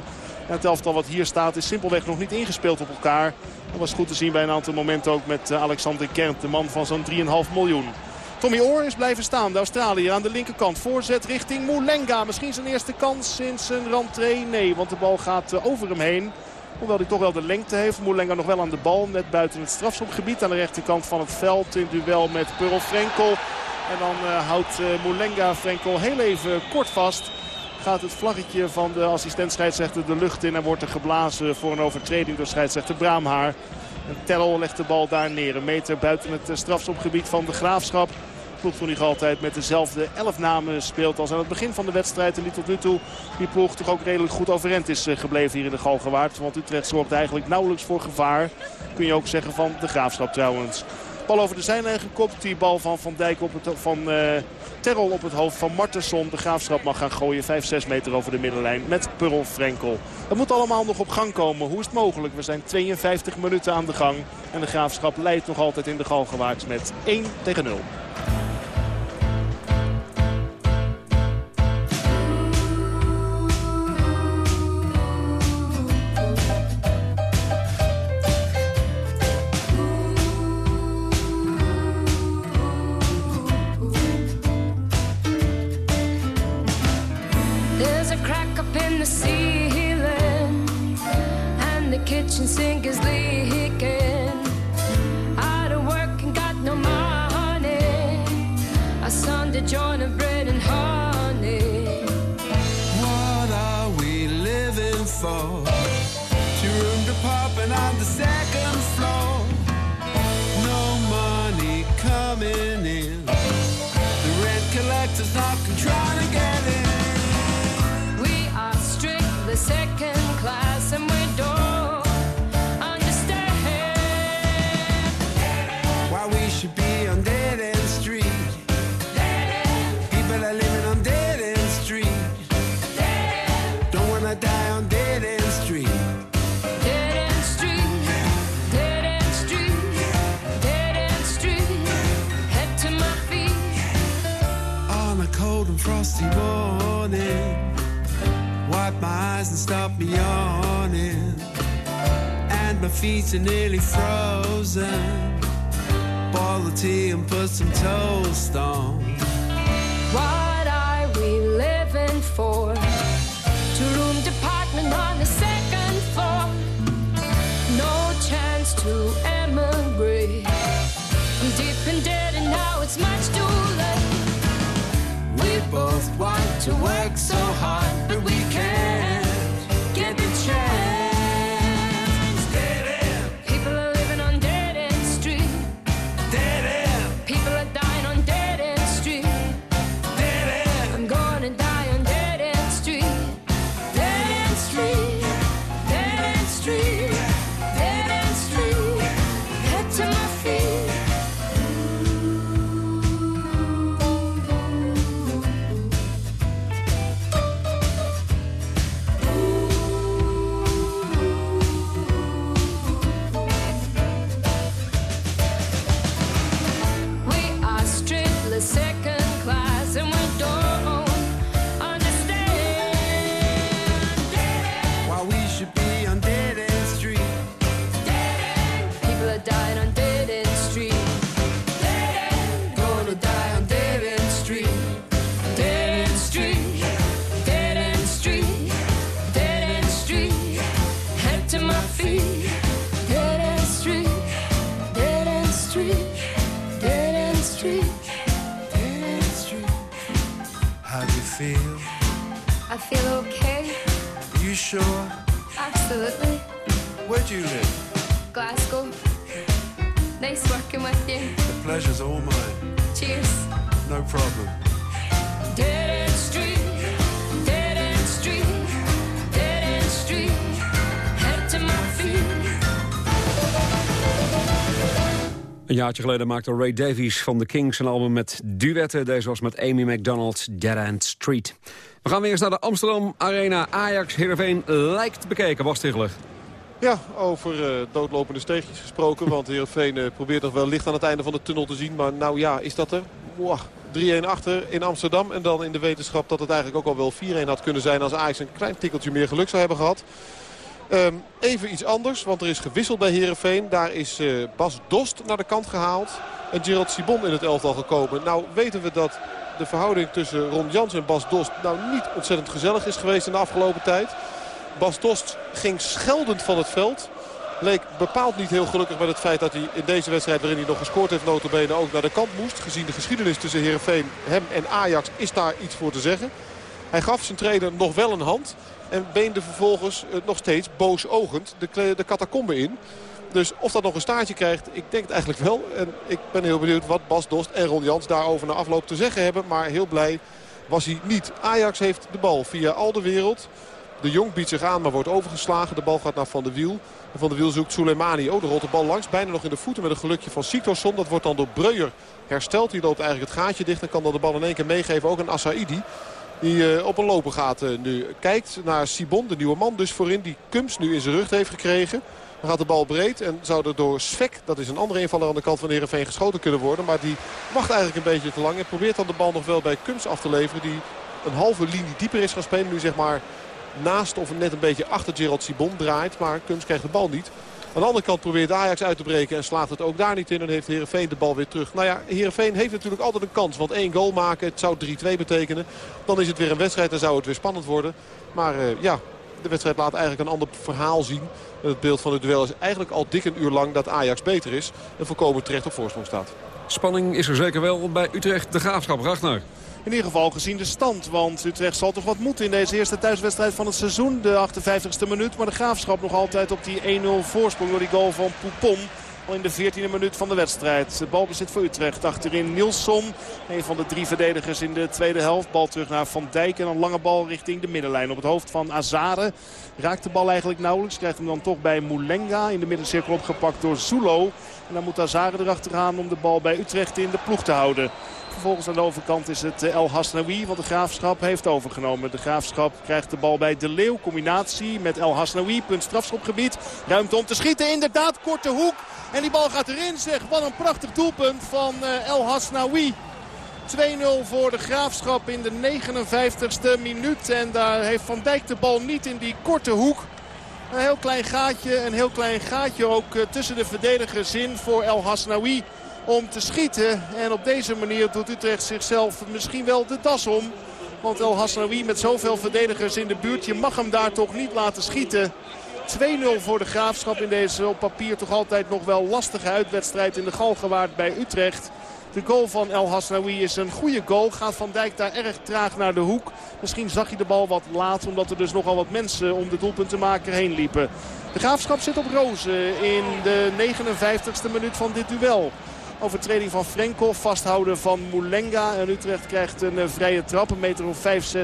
En het elftal wat hier staat is simpelweg nog niet ingespeeld op elkaar. Dat was goed te zien bij een aantal momenten ook met eh, Alexander Kernt. De man van zo'n 3,5 miljoen. Tommy Oor is blijven staan. De Australiër aan de linkerkant. Voorzet richting Moulenga. Misschien zijn eerste kans sinds zijn rentree. Nee, want de bal gaat eh, over hem heen. Hoewel hij toch wel de lengte heeft. Moelenga nog wel aan de bal. Net buiten het strafschopgebied aan de rechterkant van het veld. In duel met Pearl Frenkel. En dan uh, houdt uh, Moelenga Frenkel heel even kort vast. Gaat het vlaggetje van de assistent scheidsrechter de lucht in. En wordt er geblazen voor een overtreding door scheidsrechter Braamhaar. En legt de bal daar neer. Een meter buiten het strafschopgebied van de Graafschap ploeg toen nog altijd met dezelfde elf namen speelt als aan het begin van de wedstrijd. En die tot nu toe die ploeg toch ook redelijk goed overend is eh, gebleven hier in de Galgenwaard. Want Utrecht zorgt eigenlijk nauwelijks voor gevaar. Kun je ook zeggen van de Graafschap trouwens. Bal over de zijlijn gekopt. Die bal van Van Dijk op het, van uh, Terrell op het hoofd van Martensson. De Graafschap mag gaan gooien. 5, 6 meter over de middenlijn met Purl Frenkel. Dat moet allemaal nog op gang komen. Hoe is het mogelijk? We zijn 52 minuten aan de gang. En de Graafschap leidt nog altijd in de Galgenwaard met 1 tegen 0. Nearly frozen. Boil the tea and put some toast on. Feel? I feel okay. Are You sure? Absolutely. Where do you live? Glasgow. Nice working with you. The pleasure's all mine. Cheers. No problem. Dead end street. Een jaartje geleden maakte Ray Davies van The Kings een album met duetten. Deze was met Amy McDonald, Dead End Street. We gaan weer eens naar de Amsterdam Arena. Ajax Heerenveen lijkt bekeken. Was Stigler. Ja, over eh, doodlopende steegjes gesproken. Want Heerenveen uh, probeert nog wel licht aan het einde van de tunnel te zien. Maar nou ja, is dat er? Mwah, 3-1 achter in Amsterdam. En dan in de wetenschap dat het eigenlijk ook al wel 4-1 had kunnen zijn... als Ajax een klein tikkeltje meer geluk zou hebben gehad. Ehm, even iets anders, want er is gewisseld bij Heerenveen. Daar is eh, Bas Dost naar de kant gehaald. En Gerald Sibon in het elftal gekomen. Nou weten we dat de verhouding tussen Ron Jans en Bas Dost... nou niet ontzettend gezellig is geweest in de afgelopen tijd. Bas Dost ging scheldend van het veld. Leek bepaald niet heel gelukkig met het feit dat hij in deze wedstrijd... waarin hij nog gescoord heeft notabene ook naar de kant moest. Gezien de geschiedenis tussen Heerenveen, hem en Ajax is daar iets voor te zeggen. Hij gaf zijn trainer nog wel een hand. En beende vervolgens eh, nog steeds boosogend de, de catacombe in. Dus of dat nog een staartje krijgt, ik denk het eigenlijk wel. En ik ben heel benieuwd wat Bas Dost en Ron Jans daarover na afloop te zeggen hebben. Maar heel blij was hij niet. Ajax heeft de bal via al de wereld. De Jong biedt zich aan, maar wordt overgeslagen. De bal gaat naar Van der Wiel. Van der Wiel zoekt Soleimani. Oh, de rolt de bal langs. Bijna nog in de voeten met een gelukje van Siktorsson. Dat wordt dan door Breuer hersteld. Die loopt eigenlijk het gaatje dicht. En kan dan de bal in één keer meegeven. Ook een Assaidi. Die eh, op een lopen gaat eh, nu. Kijkt naar Sibon, de nieuwe man dus voorin. Die Kums nu in zijn rug heeft gekregen. Dan gaat de bal breed en zou er door Svek, dat is een andere invaller aan de kant van Heerenveen, geschoten kunnen worden. Maar die wacht eigenlijk een beetje te lang. En probeert dan de bal nog wel bij Kums af te leveren. Die een halve linie dieper is gaan spelen. Nu zeg maar naast of net een beetje achter Gerald Sibon draait. Maar Kums krijgt de bal niet. Aan de andere kant probeert Ajax uit te breken en slaagt het ook daar niet in. En heeft Heerenveen de bal weer terug. Nou ja, Heerenveen heeft natuurlijk altijd een kans. Want één goal maken, het zou 3-2 betekenen. Dan is het weer een wedstrijd en zou het weer spannend worden. Maar uh, ja, de wedstrijd laat eigenlijk een ander verhaal zien. Het beeld van het duel is eigenlijk al dik een uur lang dat Ajax beter is. En volkomen terecht op voorsprong staat. Spanning is er zeker wel bij Utrecht de Graafschap. Ragnar. In ieder geval gezien de stand. Want Utrecht zal toch wat moeten in deze eerste thuiswedstrijd van het seizoen. De 58e minuut. Maar de Graafschap nog altijd op die 1-0 voorsprong door die goal van Poupon. Al in de 14e minuut van de wedstrijd. De bal bezit voor Utrecht. Achterin Nilsson. Een van de drie verdedigers in de tweede helft. Bal terug naar Van Dijk. En een lange bal richting de middenlijn. Op het hoofd van Azade. Raakt de bal eigenlijk nauwelijks. Krijgt hem dan toch bij Moulenga. In de middencirkel opgepakt door Zulo. En dan moet Azade erachteraan om de bal bij Utrecht in de ploeg te houden. Vervolgens aan de overkant is het eh, El Hasnaoui. Want de Graafschap heeft overgenomen. De Graafschap krijgt de bal bij De Leeuw. Combinatie met El Hasnaoui. Punt strafschopgebied. Ruimte om te schieten. Inderdaad, korte hoek. En die bal gaat erin zeg. Wat een prachtig doelpunt van eh, El Hasnaoui. 2-0 voor de Graafschap in de 59ste minuut. En daar heeft Van Dijk de bal niet in die korte hoek. Een heel klein gaatje, een heel klein gaatje ook eh, tussen de verdedigers in voor El Hasnaoui om te schieten. En op deze manier doet Utrecht zichzelf misschien wel de das om. Want El Hasnaoui met zoveel verdedigers in de buurt, je mag hem daar toch niet laten schieten. 2-0 voor de Graafschap in deze op papier toch altijd nog wel lastige uitwedstrijd in de Galgenwaard bij Utrecht. De goal van El Hasnaoui is een goede goal. Gaat Van Dijk daar erg traag naar de hoek. Misschien zag hij de bal wat laat. Omdat er dus nogal wat mensen om de doelpuntenmaker heen liepen. De Graafschap zit op rozen in de 59ste minuut van dit duel. Overtreding van Frenkel, vasthouden van Moulenga. En Utrecht krijgt een eh, vrije trap, een meter of 5-6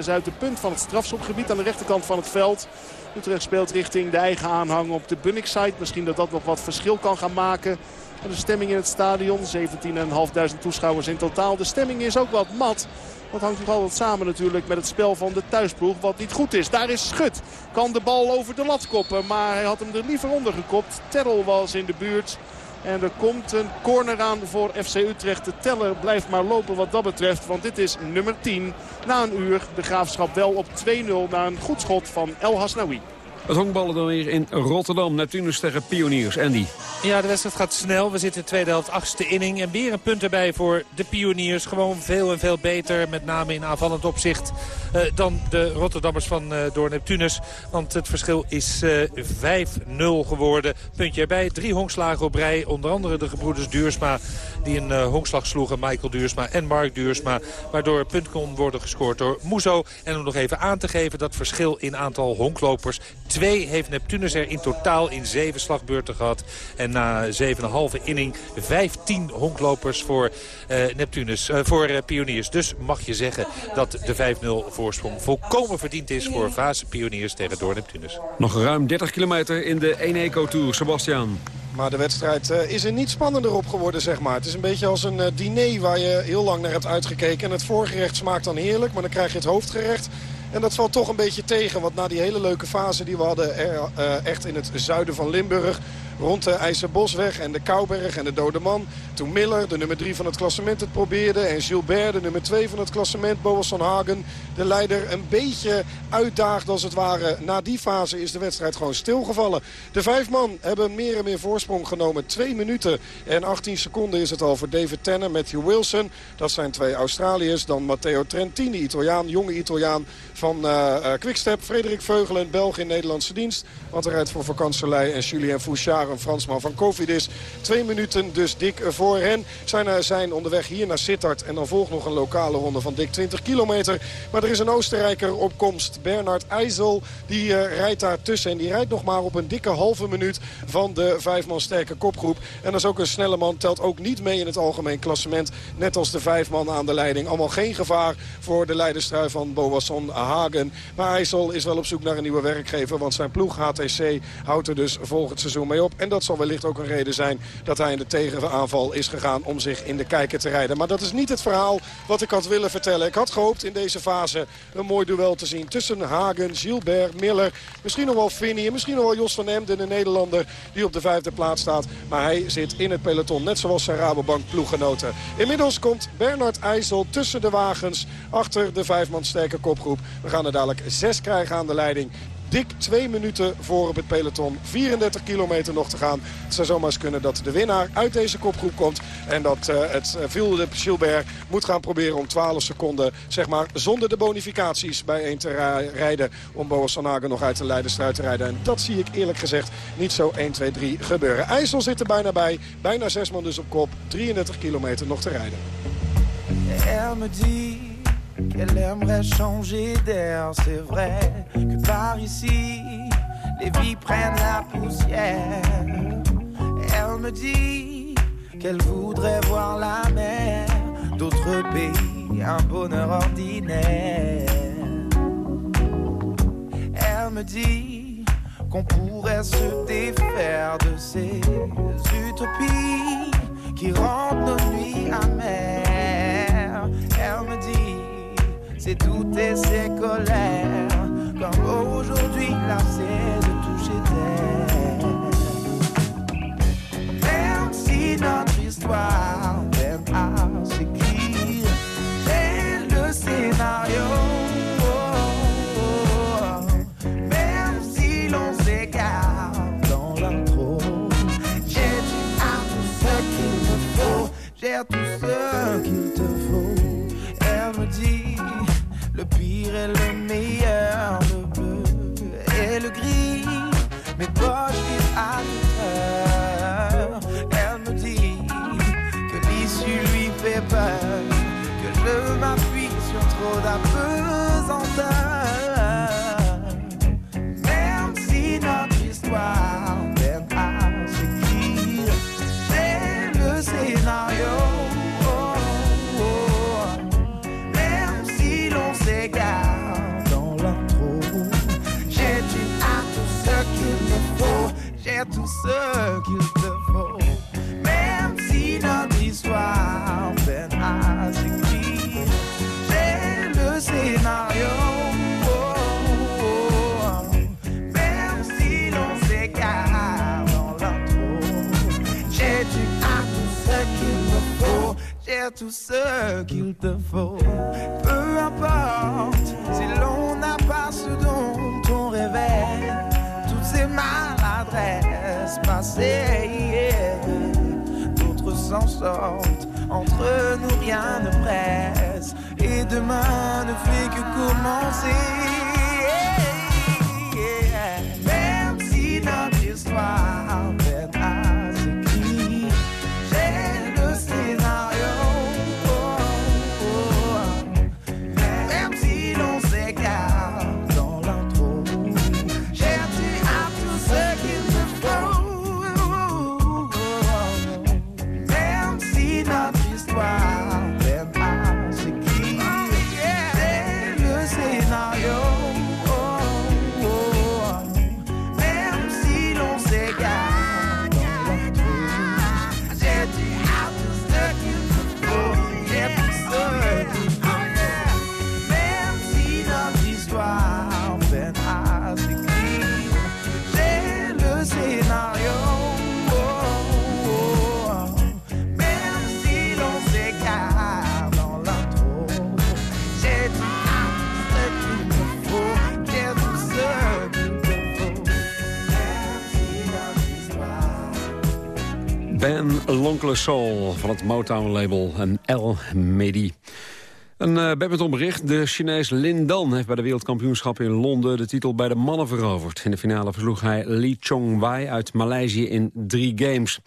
uit de punt van het strafschopgebied aan de rechterkant van het veld. Utrecht speelt richting de eigen aanhang op de Bunnik-site. Misschien dat dat nog wat verschil kan gaan maken. En de stemming in het stadion, 17.500 toeschouwers in totaal. De stemming is ook wat mat. Dat hangt nog altijd samen natuurlijk met het spel van de thuisploeg. Wat niet goed is. Daar is Schut. Kan de bal over de lat koppen. Maar hij had hem er liever onder gekopt. Terrell was in de buurt. En er komt een corner aan voor FC Utrecht. De teller blijft maar lopen wat dat betreft. Want dit is nummer 10. Na een uur de graafschap wel op 2-0 na een goed schot van El Hasnaoui. Het honkballen dan weer in Rotterdam. Neptunus tegen Pioniers. Andy. Ja, de wedstrijd gaat snel. We zitten in de tweede helft, achtste inning. En weer een punt erbij voor de pioniers. Gewoon veel en veel beter, met name in aanvallend opzicht... Uh, dan de Rotterdammers van uh, door Neptunus. Want het verschil is uh, 5-0 geworden. Puntje erbij, drie honkslagen op rij. Onder andere de gebroeders Duursma, die een honkslag sloegen. Michael Duursma en Mark Duursma. Waardoor een punt kon worden gescoord door Muzo. En om nog even aan te geven, dat verschil in aantal honklopers... Twee heeft Neptunus er in totaal in zeven slagbeurten gehad. En na 7,5 inning 15 honklopers voor uh, Neptunus, uh, voor uh, Pioniers. Dus mag je zeggen dat de 5-0 voorsprong volkomen verdiend is voor fase Pioniers tegen Door Neptunus. Nog ruim 30 kilometer in de 1 Eco Tour. Sebastian. Maar de wedstrijd is er niet spannender op geworden, zeg maar. Het is een beetje als een diner waar je heel lang naar hebt uitgekeken. En het voorgerecht smaakt dan heerlijk, maar dan krijg je het hoofdgerecht. En dat valt toch een beetje tegen. Want na die hele leuke fase die we hadden uh, echt in het zuiden van Limburg rond de IJzerbosweg en de Kouberg en de Dode Man. Toen Miller, de nummer 3 van het klassement, het probeerde. En Gilbert, de nummer 2 van het klassement, Boas van Hagen, de leider, een beetje uitdaagd als het ware. Na die fase is de wedstrijd gewoon stilgevallen. De vijf man hebben meer en meer voorsprong genomen. 2 minuten en 18 seconden is het al voor David Tanner, Matthew Wilson. Dat zijn twee Australiërs. Dan Matteo Trentini, Italiaan, jonge Italiaan van uh, Quickstep. Frederik Veugelen, Belg in Nederlandse dienst. Want hij rijdt voor Vakantselij en Julien Fouchard een Fransman van Cofidis. Twee minuten dus dik voor hen. Zijn, zijn onderweg hier naar Sittard. En dan volgt nog een lokale ronde van dik 20 kilometer. Maar er is een Oostenrijker op komst. Bernard IJssel. Die uh, rijdt daar tussen. En die rijdt nog maar op een dikke halve minuut van de vijfman sterke kopgroep. En dat is ook een snelle man. Telt ook niet mee in het algemeen klassement. Net als de vijf man aan de leiding. Allemaal geen gevaar voor de leiderstrui van Boasson Hagen. Maar IJssel is wel op zoek naar een nieuwe werkgever. Want zijn ploeg HTC houdt er dus volgend seizoen mee op. En dat zal wellicht ook een reden zijn dat hij in de tegenaanval is gegaan om zich in de kijker te rijden. Maar dat is niet het verhaal wat ik had willen vertellen. Ik had gehoopt in deze fase een mooi duel te zien tussen Hagen, Gilbert, Miller. Misschien nog wel Finney en misschien nog wel Jos van Emden, de Nederlander die op de vijfde plaats staat. Maar hij zit in het peloton, net zoals zijn Rabobank ploeggenoten. Inmiddels komt Bernard IJssel tussen de wagens achter de vijfman sterke kopgroep. We gaan er dadelijk zes krijgen aan de leiding dik twee minuten voor op het peloton. 34 kilometer nog te gaan. Het zou zomaar eens kunnen dat de winnaar uit deze kopgroep komt. En dat uh, het Vilde Gilbert moet gaan proberen om 12 seconden... zeg maar zonder de bonificaties bijeen te rijden... om Boas Sanaga nog uit de leiderstruit te rijden. En dat zie ik eerlijk gezegd niet zo 1, 2, 3 gebeuren. IJssel zit er bijna bij. Bijna zes man dus op kop. 33 kilometer nog te rijden. Qu'elle aimerait changer d'air. C'est vrai que par ici, les vies prennent la poussière. Elle me dit qu'elle voudrait voir la mer d'autres pays, un bonheur ordinaire. Elle me dit qu'on pourrait se défaire de ces utopies qui rendent nos nuits amères. C'est tout et ses colères. Comme aujourd'hui, lassé de toucher terre. Même si notre histoire peine à le meilleur, le bleu et le gris. Mes poches vivent à toute heure. Elle me dit que l'issue lui fait peur, que je m'appuie sur trop d'apesanteur. J'ai tout ce qu'il te faut. Même si notre histoire peine à s'écrire, j'ai le scénario. Oh, oh, oh. Même si l'on s'égare dans l'intro, j'ai du à tout ce qu'il me faut, j'ai tout ce qu'il te faut. D'autres s'en sortent. Entre nous rien ne presse et demain ne fait que commencer. L'Oncle Soul van het Motown-label en El Medi. Een uh, badmintonbericht. De Chinees Lin Dan heeft bij de wereldkampioenschap in Londen... de titel bij de mannen veroverd. In de finale versloeg hij Lee Chong-wai uit Maleisië in drie games.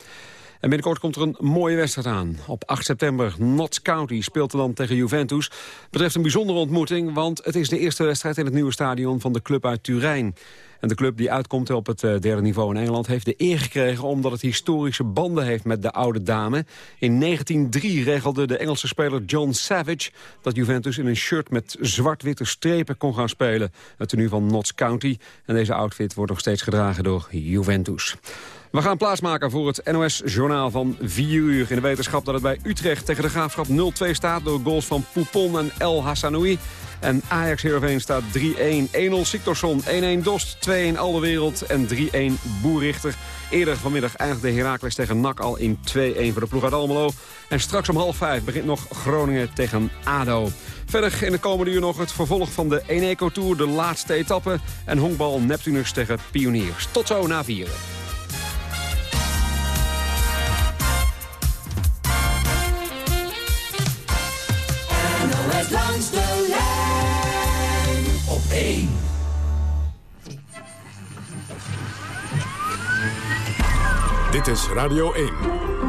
En binnenkort komt er een mooie wedstrijd aan. Op 8 september, Notts County speelt dan tegen Juventus. Betreft een bijzondere ontmoeting, want het is de eerste wedstrijd... in het nieuwe stadion van de club uit Turijn. En de club die uitkomt op het derde niveau in Engeland... heeft de eer gekregen omdat het historische banden heeft met de oude dame. In 1903 regelde de Engelse speler John Savage... dat Juventus in een shirt met zwart-witte strepen kon gaan spelen. Het tenue van Notts County. En deze outfit wordt nog steeds gedragen door Juventus. We gaan plaatsmaken voor het NOS-journaal van 4 uur... in de wetenschap dat het bij Utrecht tegen de Graafschap 0-2 staat... door goals van Poupon en El Hassanoui. En Ajax Heerenveen staat 3-1. 1-0 Siktorsson, 1-1 Dost, 2-1 Aldewereld en 3-1 Boerrichter. Eerder vanmiddag eindigde Heracles tegen NAC al in 2-1 voor de ploeg uit Almelo. En straks om half vijf begint nog Groningen tegen ADO. Verder in de komende uur nog het vervolg van de Eneco Tour, de laatste etappe... en honkbal Neptunus tegen Pioniers. Tot zo na vieren. Langs de lijn op 1. Dit is Radio 1.